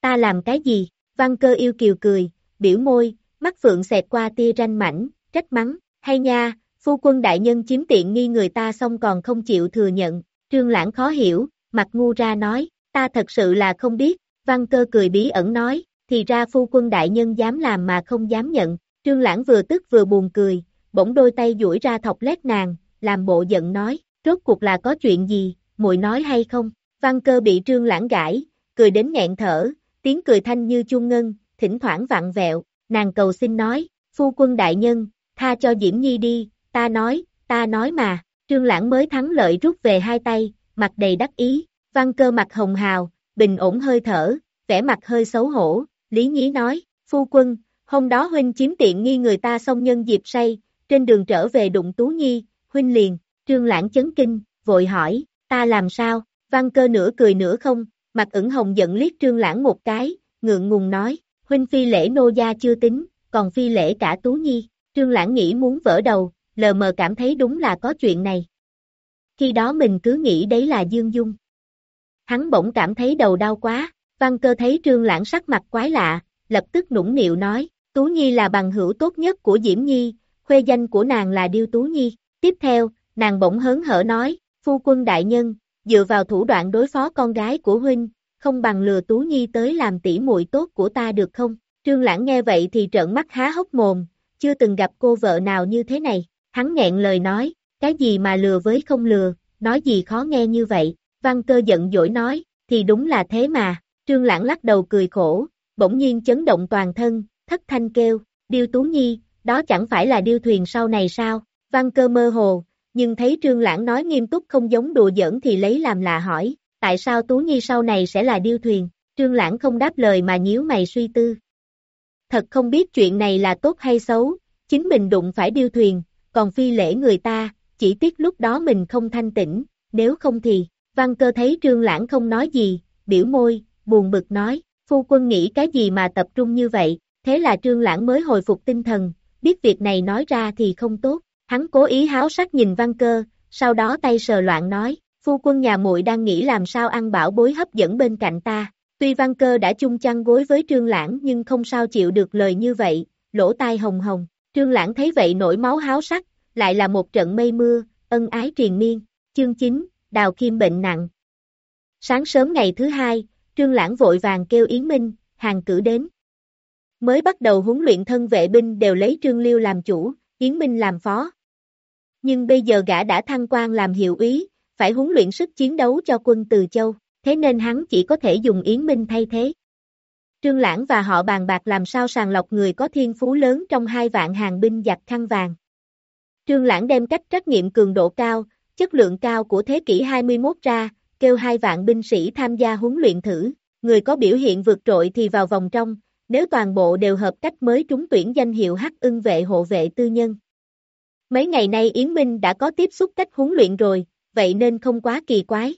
Ta làm cái gì? Văn Cơ yêu kiều cười, biểu môi, mắt phượng xẹt qua tia ranh mảnh, trách mắng, hay nha, phu quân đại nhân chiếm tiện nghi người ta xong còn không chịu thừa nhận, Trương Lãng khó hiểu, mặt ngu ra nói, ta thật sự là không biết, Văn Cơ cười bí ẩn nói, thì ra phu quân đại nhân dám làm mà không dám nhận, Trương Lãng vừa tức vừa buồn cười, bỗng đôi tay duỗi ra thọc lét nàng, làm bộ giận nói, rốt cuộc là có chuyện gì, muội nói hay không? Văn cơ bị trương lãng gãi, cười đến nghẹn thở, tiếng cười thanh như chuông ngân, thỉnh thoảng vặn vẹo, nàng cầu xin nói, phu quân đại nhân, tha cho Diễm Nhi đi, ta nói, ta nói mà, trương lãng mới thắng lợi rút về hai tay, mặt đầy đắc ý, văn cơ mặt hồng hào, bình ổn hơi thở, vẻ mặt hơi xấu hổ, Lý Nhí nói, phu quân, hôm đó huynh chiếm tiện nghi người ta xong nhân dịp say, trên đường trở về đụng Tú Nhi, huynh liền, trương lãng chấn kinh, vội hỏi, ta làm sao, văn cơ nửa cười nửa không, mặt ửng hồng giận liếc trương lãng một cái, ngượng ngùng nói, huynh phi lễ nô gia chưa tính, còn phi lễ cả Tú Nhi, trương lãng nghĩ muốn vỡ đầu, lờ mờ cảm thấy đúng là có chuyện này. Khi đó mình cứ nghĩ đấy là Dương Dung. Hắn bỗng cảm thấy đầu đau quá, văn cơ thấy trương lãng sắc mặt quái lạ, lập tức nũng nịu nói, Tú Nhi là bằng hữu tốt nhất của Diễm Nhi, khuê danh của nàng là Điêu Tú Nhi. Tiếp theo, nàng bỗng hớn hở nói, phu quân đại nhân, dựa vào thủ đoạn đối phó con gái của huynh, không bằng lừa Tú Nhi tới làm tỷ muội tốt của ta được không? Trương Lãng nghe vậy thì trợn mắt há hốc mồm, chưa từng gặp cô vợ nào như thế này. Hắn nghẹn lời nói, cái gì mà lừa với không lừa, nói gì khó nghe như vậy. Văn cơ giận dỗi nói, thì đúng là thế mà. Trương Lãng lắc đầu cười khổ, bỗng nhiên chấn động toàn thân, thất thanh kêu, Điêu Tú Nhi, đó chẳng phải là điêu thuyền sau này sao? Văn cơ mơ hồ, nhưng thấy Trương Lãng nói nghiêm túc không giống đùa giỡn thì lấy làm lạ hỏi, tại sao Tú Nhi sau này sẽ là điêu thuyền? Trương Lãng không đáp lời mà nhíu mày suy tư. Thật không biết chuyện này là tốt hay xấu, chính mình đụng phải điêu thuyền, còn phi lễ người ta, chỉ tiếc lúc đó mình không thanh tĩnh, nếu không thì, văn cơ thấy Trương Lãng không nói gì, biểu môi, buồn bực nói, phu quân nghĩ cái gì mà tập trung như vậy, thế là Trương Lãng mới hồi phục tinh thần, biết việc này nói ra thì không tốt, hắn cố ý háo sắc nhìn văn cơ, sau đó tay sờ loạn nói, phu quân nhà muội đang nghĩ làm sao ăn bảo bối hấp dẫn bên cạnh ta, tuy văn cơ đã chung chăn gối với Trương Lãng nhưng không sao chịu được lời như vậy, lỗ tai hồng hồng, Trương Lãng thấy vậy nổi máu háo sắc, lại là một trận mây mưa, ân ái triền miên, chương 9, Đào Kim bệnh nặng. Sáng sớm ngày thứ hai, Trương Lãng vội vàng kêu Yến Minh, hàng cử đến. Mới bắt đầu huấn luyện thân vệ binh đều lấy Trương Liêu làm chủ, Yến Minh làm phó. Nhưng bây giờ gã đã thăng quan làm hiệu úy, phải huấn luyện sức chiến đấu cho quân Từ Châu, thế nên hắn chỉ có thể dùng Yến Minh thay thế. Trương Lãng và họ bàn bạc làm sao sàng lọc người có thiên phú lớn trong hai vạn hàng binh giặc khăn vàng. Trương Lãng đem cách trắc nghiệm cường độ cao, chất lượng cao của thế kỷ 21 ra, kêu hai vạn binh sĩ tham gia huấn luyện thử, người có biểu hiện vượt trội thì vào vòng trong, nếu toàn bộ đều hợp cách mới trúng tuyển danh hiệu hắc ưng vệ hộ vệ tư nhân. Mấy ngày nay Yến Minh đã có tiếp xúc cách huấn luyện rồi, vậy nên không quá kỳ quái.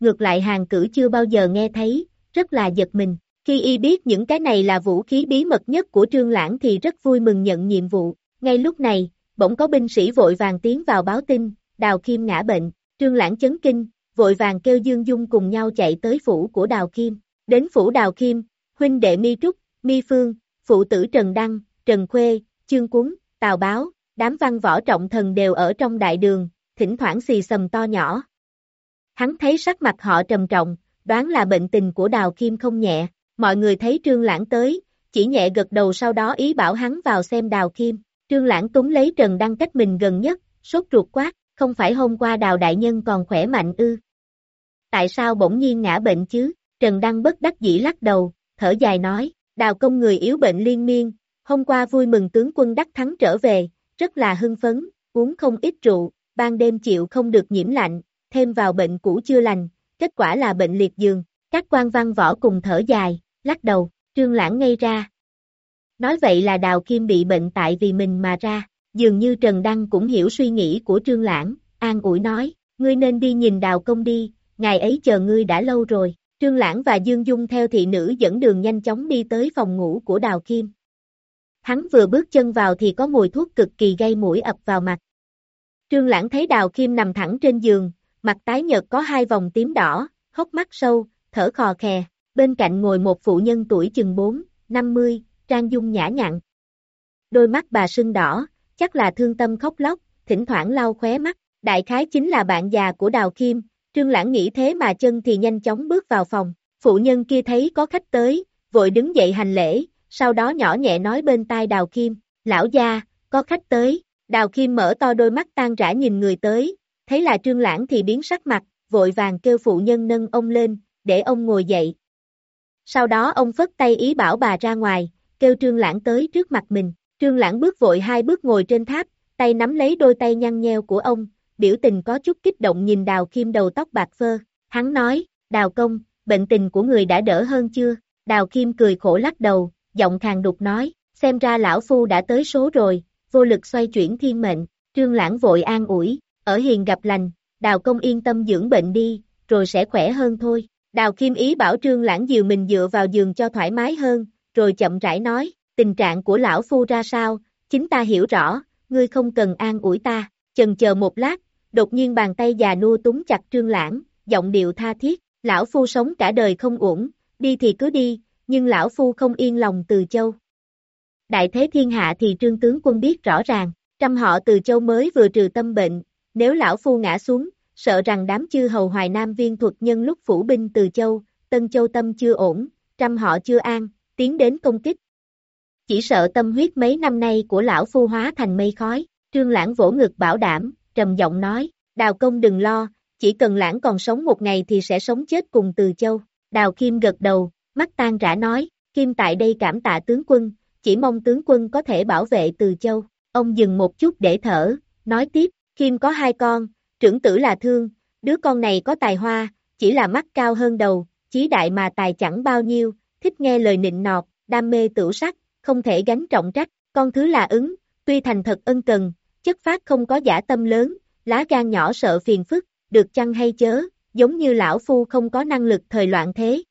Ngược lại hàng cử chưa bao giờ nghe thấy, rất là giật mình. Khi y biết những cái này là vũ khí bí mật nhất của Trương Lãng thì rất vui mừng nhận nhiệm vụ. Ngay lúc này, bỗng có binh sĩ vội vàng tiến vào báo tin, Đào Kim ngã bệnh, Trương Lãng chấn kinh, vội vàng kêu Dương Dung cùng nhau chạy tới phủ của Đào Kim. Đến phủ Đào Kim, huynh đệ Mi Trúc, Mi Phương, phụ tử Trần Đăng, Trần Khuê, Chương Cúng, Tào Báo, đám văn võ trọng thần đều ở trong đại đường, thỉnh thoảng xì sầm to nhỏ. Hắn thấy sắc mặt họ trầm trọng, đoán là bệnh tình của Đào Kim không nhẹ, mọi người thấy Trương Lãng tới, chỉ nhẹ gật đầu sau đó ý bảo hắn vào xem Đào Kim. Trương Lãng túng lấy Trần Đăng cách mình gần nhất, sốt ruột quát, không phải hôm qua Đào Đại Nhân còn khỏe mạnh ư. Tại sao bỗng nhiên ngã bệnh chứ? Trần Đăng bất đắc dĩ lắc đầu, thở dài nói, Đào công người yếu bệnh liên miên, hôm qua vui mừng tướng quân đắc thắng trở về, rất là hưng phấn, uống không ít rượu, ban đêm chịu không được nhiễm lạnh, thêm vào bệnh cũ chưa lành, kết quả là bệnh liệt giường, các quan văn võ cùng thở dài, lắc đầu, trương lãng ngây ra. Nói vậy là đào kim bị bệnh tại vì mình mà ra, dường như Trần Đăng cũng hiểu suy nghĩ của trương lãng, an ủi nói, ngươi nên đi nhìn đào công đi, ngày ấy chờ ngươi đã lâu rồi. Trương Lãng và Dương Dung theo thị nữ dẫn đường nhanh chóng đi tới phòng ngủ của Đào Kim. Hắn vừa bước chân vào thì có mùi thuốc cực kỳ gây mũi ập vào mặt. Trương Lãng thấy Đào Kim nằm thẳng trên giường, mặt tái nhợt có hai vòng tím đỏ, hốc mắt sâu, thở khò khè, bên cạnh ngồi một phụ nhân tuổi chừng 4, 50, trang dung nhã nhặn. Đôi mắt bà sưng đỏ, chắc là thương tâm khóc lóc, thỉnh thoảng lau khóe mắt, đại khái chính là bạn già của Đào Kim, Trương Lãng nghĩ thế mà chân thì nhanh chóng bước vào phòng, phụ nhân kia thấy có khách tới, vội đứng dậy hành lễ, sau đó nhỏ nhẹ nói bên tai Đào Kim, lão gia, có khách tới, Đào Kim mở to đôi mắt tan rã nhìn người tới, thấy là Trương Lãng thì biến sắc mặt, vội vàng kêu phụ nhân nâng ông lên, để ông ngồi dậy. Sau đó ông phất tay ý bảo bà ra ngoài, kêu Trương Lãng tới trước mặt mình. Trương Lãng bước vội hai bước ngồi trên tháp, tay nắm lấy đôi tay nhăn nheo của ông, biểu tình có chút kích động nhìn Đào Kim đầu tóc bạc phơ. Hắn nói, Đào Công, bệnh tình của người đã đỡ hơn chưa? Đào Kim cười khổ lắc đầu, giọng khàn đục nói, xem ra lão phu đã tới số rồi, vô lực xoay chuyển thiên mệnh. Trương Lãng vội an ủi, ở hiền gặp lành, Đào Công yên tâm dưỡng bệnh đi, rồi sẽ khỏe hơn thôi. Đào Kim ý bảo Trương Lãng dìu mình dựa vào giường cho thoải mái hơn, rồi chậm rãi nói, tình trạng của lão phu ra sao, chính ta hiểu rõ, ngươi không cần an ủi ta. Chần chờ một lát, đột nhiên bàn tay già nua túng chặt Trương Lãng, giọng điệu tha thiết, lão phu sống cả đời không uổng, đi thì cứ đi, nhưng lão phu không yên lòng từ châu. Đại thế thiên hạ thì trương tướng quân biết rõ ràng, trăm họ từ châu mới vừa trừ tâm bệnh, nếu lão phu ngã xuống, sợ rằng đám chư hầu hoài nam viên thuật nhân lúc phủ binh từ châu, tân châu tâm chưa ổn, trăm họ chưa an, tiến đến công kích. Chỉ sợ tâm huyết mấy năm nay của lão phu hóa thành mây khói, trương lãng vỗ ngực bảo đảm, trầm giọng nói, đào công đừng lo, chỉ cần lãng còn sống một ngày thì sẽ sống chết cùng từ châu. Đào Kim gật đầu, mắt tan rã nói, Kim tại đây cảm tạ tướng quân, chỉ mong tướng quân có thể bảo vệ từ châu. Ông dừng một chút để thở, nói tiếp, Kim có hai con, trưởng tử là thương, đứa con này có tài hoa, chỉ là mắt cao hơn đầu, chí đại mà tài chẳng bao nhiêu, thích nghe lời nịnh nọt, đam mê tửu sắc, không thể gánh trọng trách, con thứ là ứng, tuy thành thật ân cần, chất phát không có giả tâm lớn, lá gan nhỏ sợ phiền phức, được chăng hay chớ, giống như lão phu không có năng lực thời loạn thế.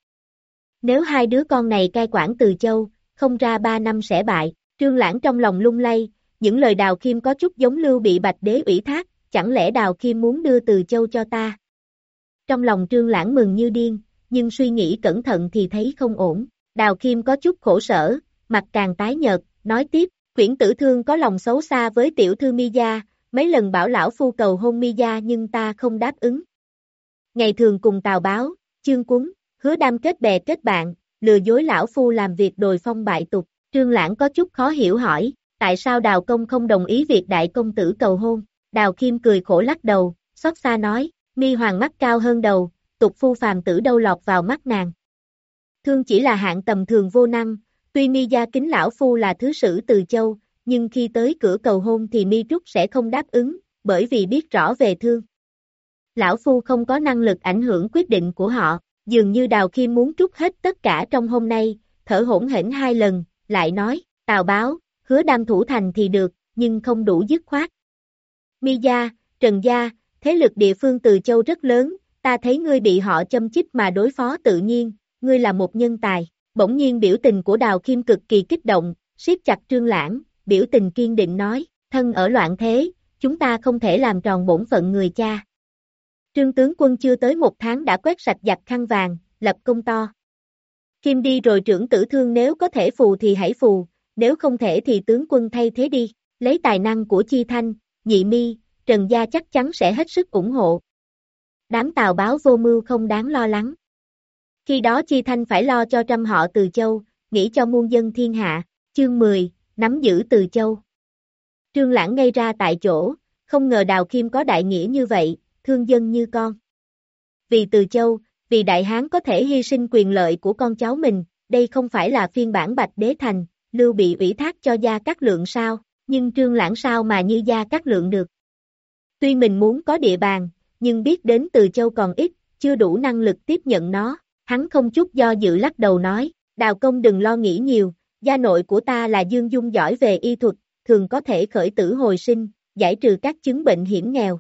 Nếu hai đứa con này cai quản từ châu, không ra ba năm sẽ bại, trương lãng trong lòng lung lay, những lời đào khiêm có chút giống lưu bị bạch đế ủy thác, chẳng lẽ đào kim muốn đưa từ châu cho ta? Trong lòng trương lãng mừng như điên, nhưng suy nghĩ cẩn thận thì thấy không ổn, đào kim có chút khổ sở, mặt càng tái nhợt, nói tiếp, quyển tử thương có lòng xấu xa với tiểu thư mi gia, mấy lần bảo lão phu cầu hôn mi gia nhưng ta không đáp ứng. Ngày thường cùng tào báo, chương cúng, hứa đam kết bè kết bạn, lừa dối lão phu làm việc đồi phong bại tục, trương lãng có chút khó hiểu hỏi, tại sao đào công không đồng ý việc đại công tử cầu hôn, đào kim cười khổ lắc đầu, xót xa nói, mi hoàng mắt cao hơn đầu, tục phu phàm tử đâu lọt vào mắt nàng. Thương chỉ là hạng tầm thường vô năng, tuy mi gia kính lão phu là thứ sử từ châu, nhưng khi tới cửa cầu hôn thì mi trúc sẽ không đáp ứng, bởi vì biết rõ về thương. Lão phu không có năng lực ảnh hưởng quyết định của họ, dường như đào khi muốn trút hết tất cả trong hôm nay, thở hổn hển hai lần, lại nói, tào báo, hứa đam thủ thành thì được, nhưng không đủ dứt khoát. Mi gia, Trần gia, thế lực địa phương từ châu rất lớn, ta thấy ngươi bị họ châm chích mà đối phó tự nhiên, ngươi là một nhân tài. Bỗng nhiên biểu tình của Đào Kim cực kỳ kích động, siết chặt Trương Lãng, biểu tình kiên định nói, thân ở loạn thế, chúng ta không thể làm tròn bổn phận người cha. Trương tướng quân chưa tới một tháng đã quét sạch giặc khăn vàng, lập công to. Kim đi rồi trưởng tử thương nếu có thể phù thì hãy phù, nếu không thể thì tướng quân thay thế đi, lấy tài năng của Chi Thanh, Nhị Mi, Trần Gia chắc chắn sẽ hết sức ủng hộ. Đám tào báo vô mưu không đáng lo lắng. Khi đó Chi Thanh phải lo cho trăm họ từ châu, nghĩ cho muôn dân thiên hạ, chương 10, nắm giữ từ châu. Trương Lãng ngay ra tại chỗ, không ngờ Đào Kim có đại nghĩa như vậy, thương dân như con. Vì từ châu, vì đại hán có thể hy sinh quyền lợi của con cháu mình, đây không phải là phiên bản bạch đế thành, lưu bị ủy thác cho gia cát lượng sao, nhưng trương lãng sao mà như gia cắt lượng được. Tuy mình muốn có địa bàn, nhưng biết đến từ châu còn ít, chưa đủ năng lực tiếp nhận nó, hắn không chút do dự lắc đầu nói, đào công đừng lo nghĩ nhiều, gia nội của ta là Dương Dung giỏi về y thuật, thường có thể khởi tử hồi sinh, giải trừ các chứng bệnh hiểm nghèo.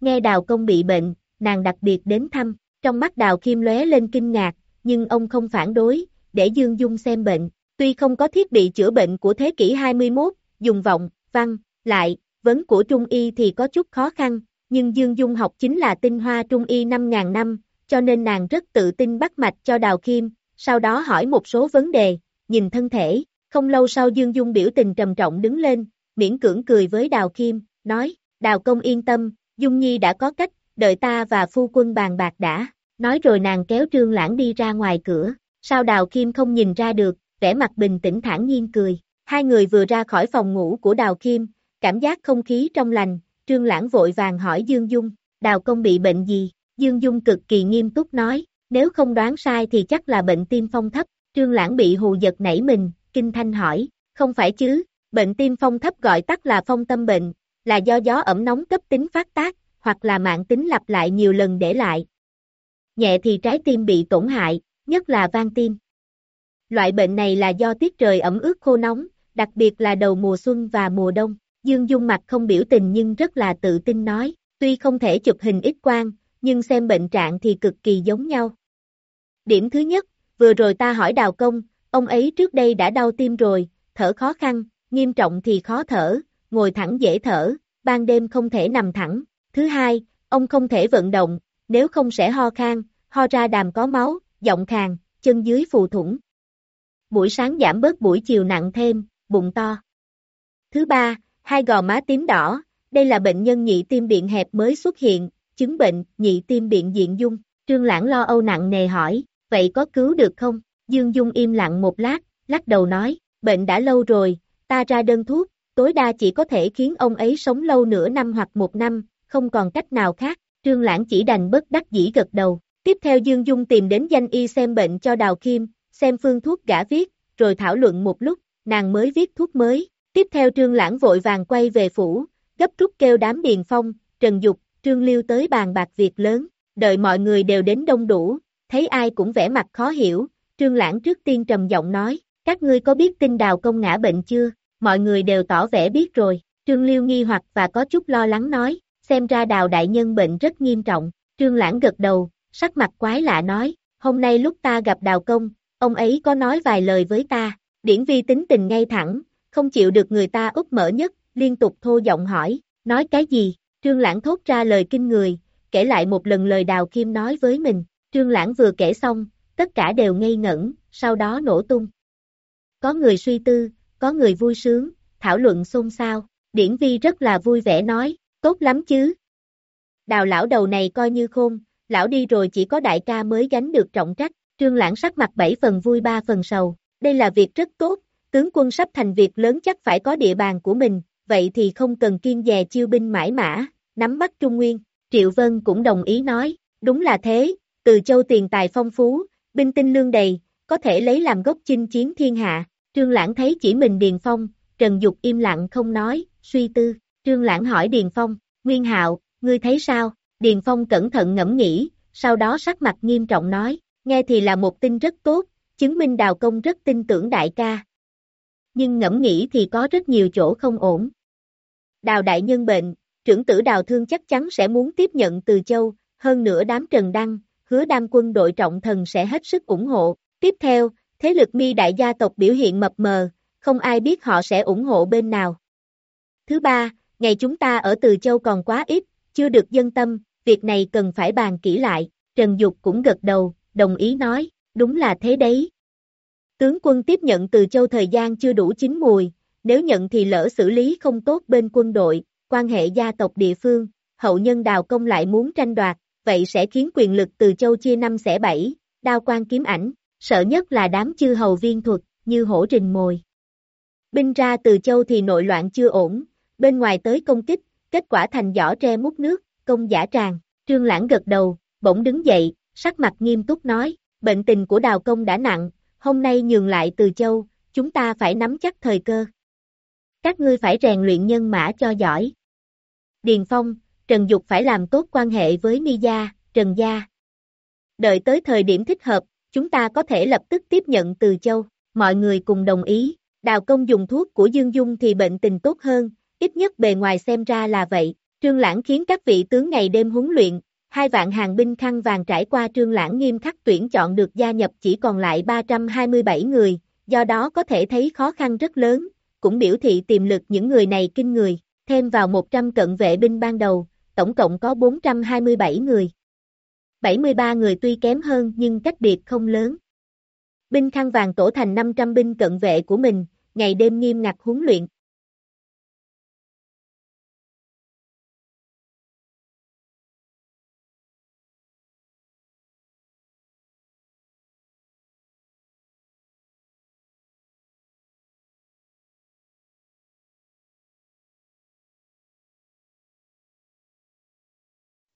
Nghe đào công bị bệnh, nàng đặc biệt đến thăm, trong mắt đào kim lóe lên kinh ngạc, nhưng ông không phản đối, để Dương Dung xem bệnh. Tuy không có thiết bị chữa bệnh của thế kỷ 21, dùng vọng, văn, lại, vấn của Trung Y thì có chút khó khăn, nhưng Dương Dung học chính là tinh hoa Trung Y 5.000 năm, cho nên nàng rất tự tin bắt mạch cho Đào Kim, sau đó hỏi một số vấn đề, nhìn thân thể, không lâu sau Dương Dung biểu tình trầm trọng đứng lên, miễn cưỡng cười với Đào Kim, nói, Đào Công yên tâm, Dung Nhi đã có cách, đợi ta và phu quân bàn bạc đã, nói rồi nàng kéo Trương Lãng đi ra ngoài cửa, sao Đào Kim không nhìn ra được, vẻ mặt bình tĩnh thản nhiên cười, hai người vừa ra khỏi phòng ngủ của Đào Kim, cảm giác không khí trong lành, Trương Lãng vội vàng hỏi Dương Dung, Đào Công bị bệnh gì, Dương Dung cực kỳ nghiêm túc nói, nếu không đoán sai thì chắc là bệnh tim phong thấp, trương lãng bị hù giật nảy mình, kinh thanh hỏi, không phải chứ, bệnh tim phong thấp gọi tắt là phong tâm bệnh, là do gió ẩm nóng cấp tính phát tác, hoặc là mạng tính lặp lại nhiều lần để lại. Nhẹ thì trái tim bị tổn hại, nhất là van tim. Loại bệnh này là do tiết trời ẩm ướt khô nóng, đặc biệt là đầu mùa xuân và mùa đông. Dương Dung mặt không biểu tình nhưng rất là tự tin nói, tuy không thể chụp hình ít quang, nhưng xem bệnh trạng thì cực kỳ giống nhau. Điểm thứ nhất, vừa rồi ta hỏi đào công, ông ấy trước đây đã đau tim rồi, thở khó khăn, nghiêm trọng thì khó thở, ngồi thẳng dễ thở, ban đêm không thể nằm thẳng. Thứ hai, ông không thể vận động, nếu không sẽ ho khan, ho ra đàm có máu, giọng khàn, chân dưới phù thủng. Buổi sáng giảm bớt buổi chiều nặng thêm, bụng to. Thứ ba, hai gò má tím đỏ, đây là bệnh nhân nhị tim biện hẹp mới xuất hiện, chứng bệnh nhị tim biện diện dung. Trương Lãng lo âu nặng nề hỏi, vậy có cứu được không? Dương Dung im lặng một lát, lắc đầu nói, bệnh đã lâu rồi, ta ra đơn thuốc, tối đa chỉ có thể khiến ông ấy sống lâu nửa năm hoặc một năm, không còn cách nào khác. Trương Lãng chỉ đành bất đắc dĩ gật đầu. Tiếp theo Dương Dung tìm đến danh y xem bệnh cho Đào Kim, xem phương thuốc gã viết, rồi thảo luận một lúc, nàng mới viết thuốc mới. Tiếp theo Trương Lãng vội vàng quay về phủ, gấp rút kêu đám Điền Phong, Trần Dục, Trương Liêu tới bàn bạc việc lớn, đợi mọi người đều đến đông đủ, thấy ai cũng vẻ mặt khó hiểu, Trương Lãng trước tiên trầm giọng nói, các ngươi có biết tin đào công ngã bệnh chưa? Mọi người đều tỏ vẻ biết rồi, Trương Liêu nghi hoặc và có chút lo lắng nói, xem ra đào đại nhân bệnh rất nghiêm trọng, Trương Lãng gật đầu, sắc mặt quái lạ nói, hôm nay lúc ta gặp đào công, ông ấy có nói vài lời với ta, điển vi tính tình ngay thẳng, không chịu được người ta úp mở nhất, liên tục thô giọng hỏi, nói cái gì, Trương Lãng thốt ra lời kinh người, kể lại một lần lời đào kim nói với mình, Trương Lãng vừa kể xong, tất cả đều ngây ngẩn, sau đó nổ tung. Có người suy tư, có người vui sướng, thảo luận xôn xao, điển vi rất là vui vẻ nói, tốt lắm chứ. Đào lão đầu này coi như khôn, lão đi rồi chỉ có đại ca mới gánh được trọng trách, trương lãng sắc mặt bảy phần vui ba phần sầu, đây là việc rất tốt, tướng quân sắp thành việc lớn chắc phải có địa bàn của mình, vậy thì không cần kiên dè chiêu binh mãi mã, nắm bắt Trung Nguyên, Triệu Vân cũng đồng ý nói, đúng là thế, từ châu tiền tài phong phú, binh tinh lương đầy, có thể lấy làm gốc chinh chiến thiên hạ, Trương Lãng thấy chỉ mình Điền Phong, Trần Dục im lặng không nói, suy tư, Trương Lãng hỏi Điền Phong, Nguyên Hạo, ngươi thấy sao? Điền Phong cẩn thận ngẫm nghĩ, sau đó sắc mặt nghiêm trọng nói, nghe thì là một tin rất tốt, chứng minh đào công rất tin tưởng đại ca. Nhưng ngẫm nghĩ thì có rất nhiều chỗ không ổn. Đào đại nhân bệnh, trưởng tử đào thương chắc chắn sẽ muốn tiếp nhận từ châu, hơn nữa đám trần đăng, hứa đam quân đội trọng thần sẽ hết sức ủng hộ. Tiếp theo, thế lực mi đại gia tộc biểu hiện mập mờ, không ai biết họ sẽ ủng hộ bên nào. Thứ ba, ngày chúng ta ở Từ Châu còn quá ít, chưa được dân tâm, việc này cần phải bàn kỹ lại, Trần Dục cũng gật đầu, đồng ý nói, đúng là thế đấy. Tướng quân tiếp nhận Từ Châu thời gian chưa đủ chín mùi, nếu nhận thì lỡ xử lý không tốt bên quân đội, quan hệ gia tộc địa phương, hậu nhân đào công lại muốn tranh đoạt, vậy sẽ khiến quyền lực Từ Châu chia năm xẻ bảy, đao quan kiếm ảnh, sợ nhất là đám chư hầu viên thuật, như hổ rình mồi. Binh ra từ châu thì nội loạn chưa ổn, bên ngoài tới công kích, kết quả thành giỏ tre mút nước, công giả tràng, trương lãng gật đầu, bỗng đứng dậy, sắc mặt nghiêm túc nói, bệnh tình của đào công đã nặng, hôm nay nhường lại từ châu, chúng ta phải nắm chắc thời cơ. Các ngươi phải rèn luyện nhân mã cho giỏi. Điền Phong, Trần Dục phải làm tốt quan hệ với Mi Gia, Trần Gia. Đợi tới thời điểm thích hợp, chúng ta có thể lập tức tiếp nhận từ châu, mọi người cùng đồng ý, đào công dùng thuốc của Dương Dung thì bệnh tình tốt hơn, ít nhất bề ngoài xem ra là vậy, trương lãng khiến các vị tướng ngày đêm huấn luyện, hai vạn hàng binh khăn vàng trải qua trương lãng nghiêm khắc tuyển chọn được gia nhập chỉ còn lại 327 người, do đó có thể thấy khó khăn rất lớn, cũng biểu thị tiềm lực những người này kinh người, thêm vào 100 cận vệ binh ban đầu, tổng cộng có 427 người. 73 người tuy kém hơn nhưng cách biệt không lớn. Binh khăn vàng tổ thành 500 binh cận vệ của mình, ngày đêm nghiêm ngặt huấn luyện.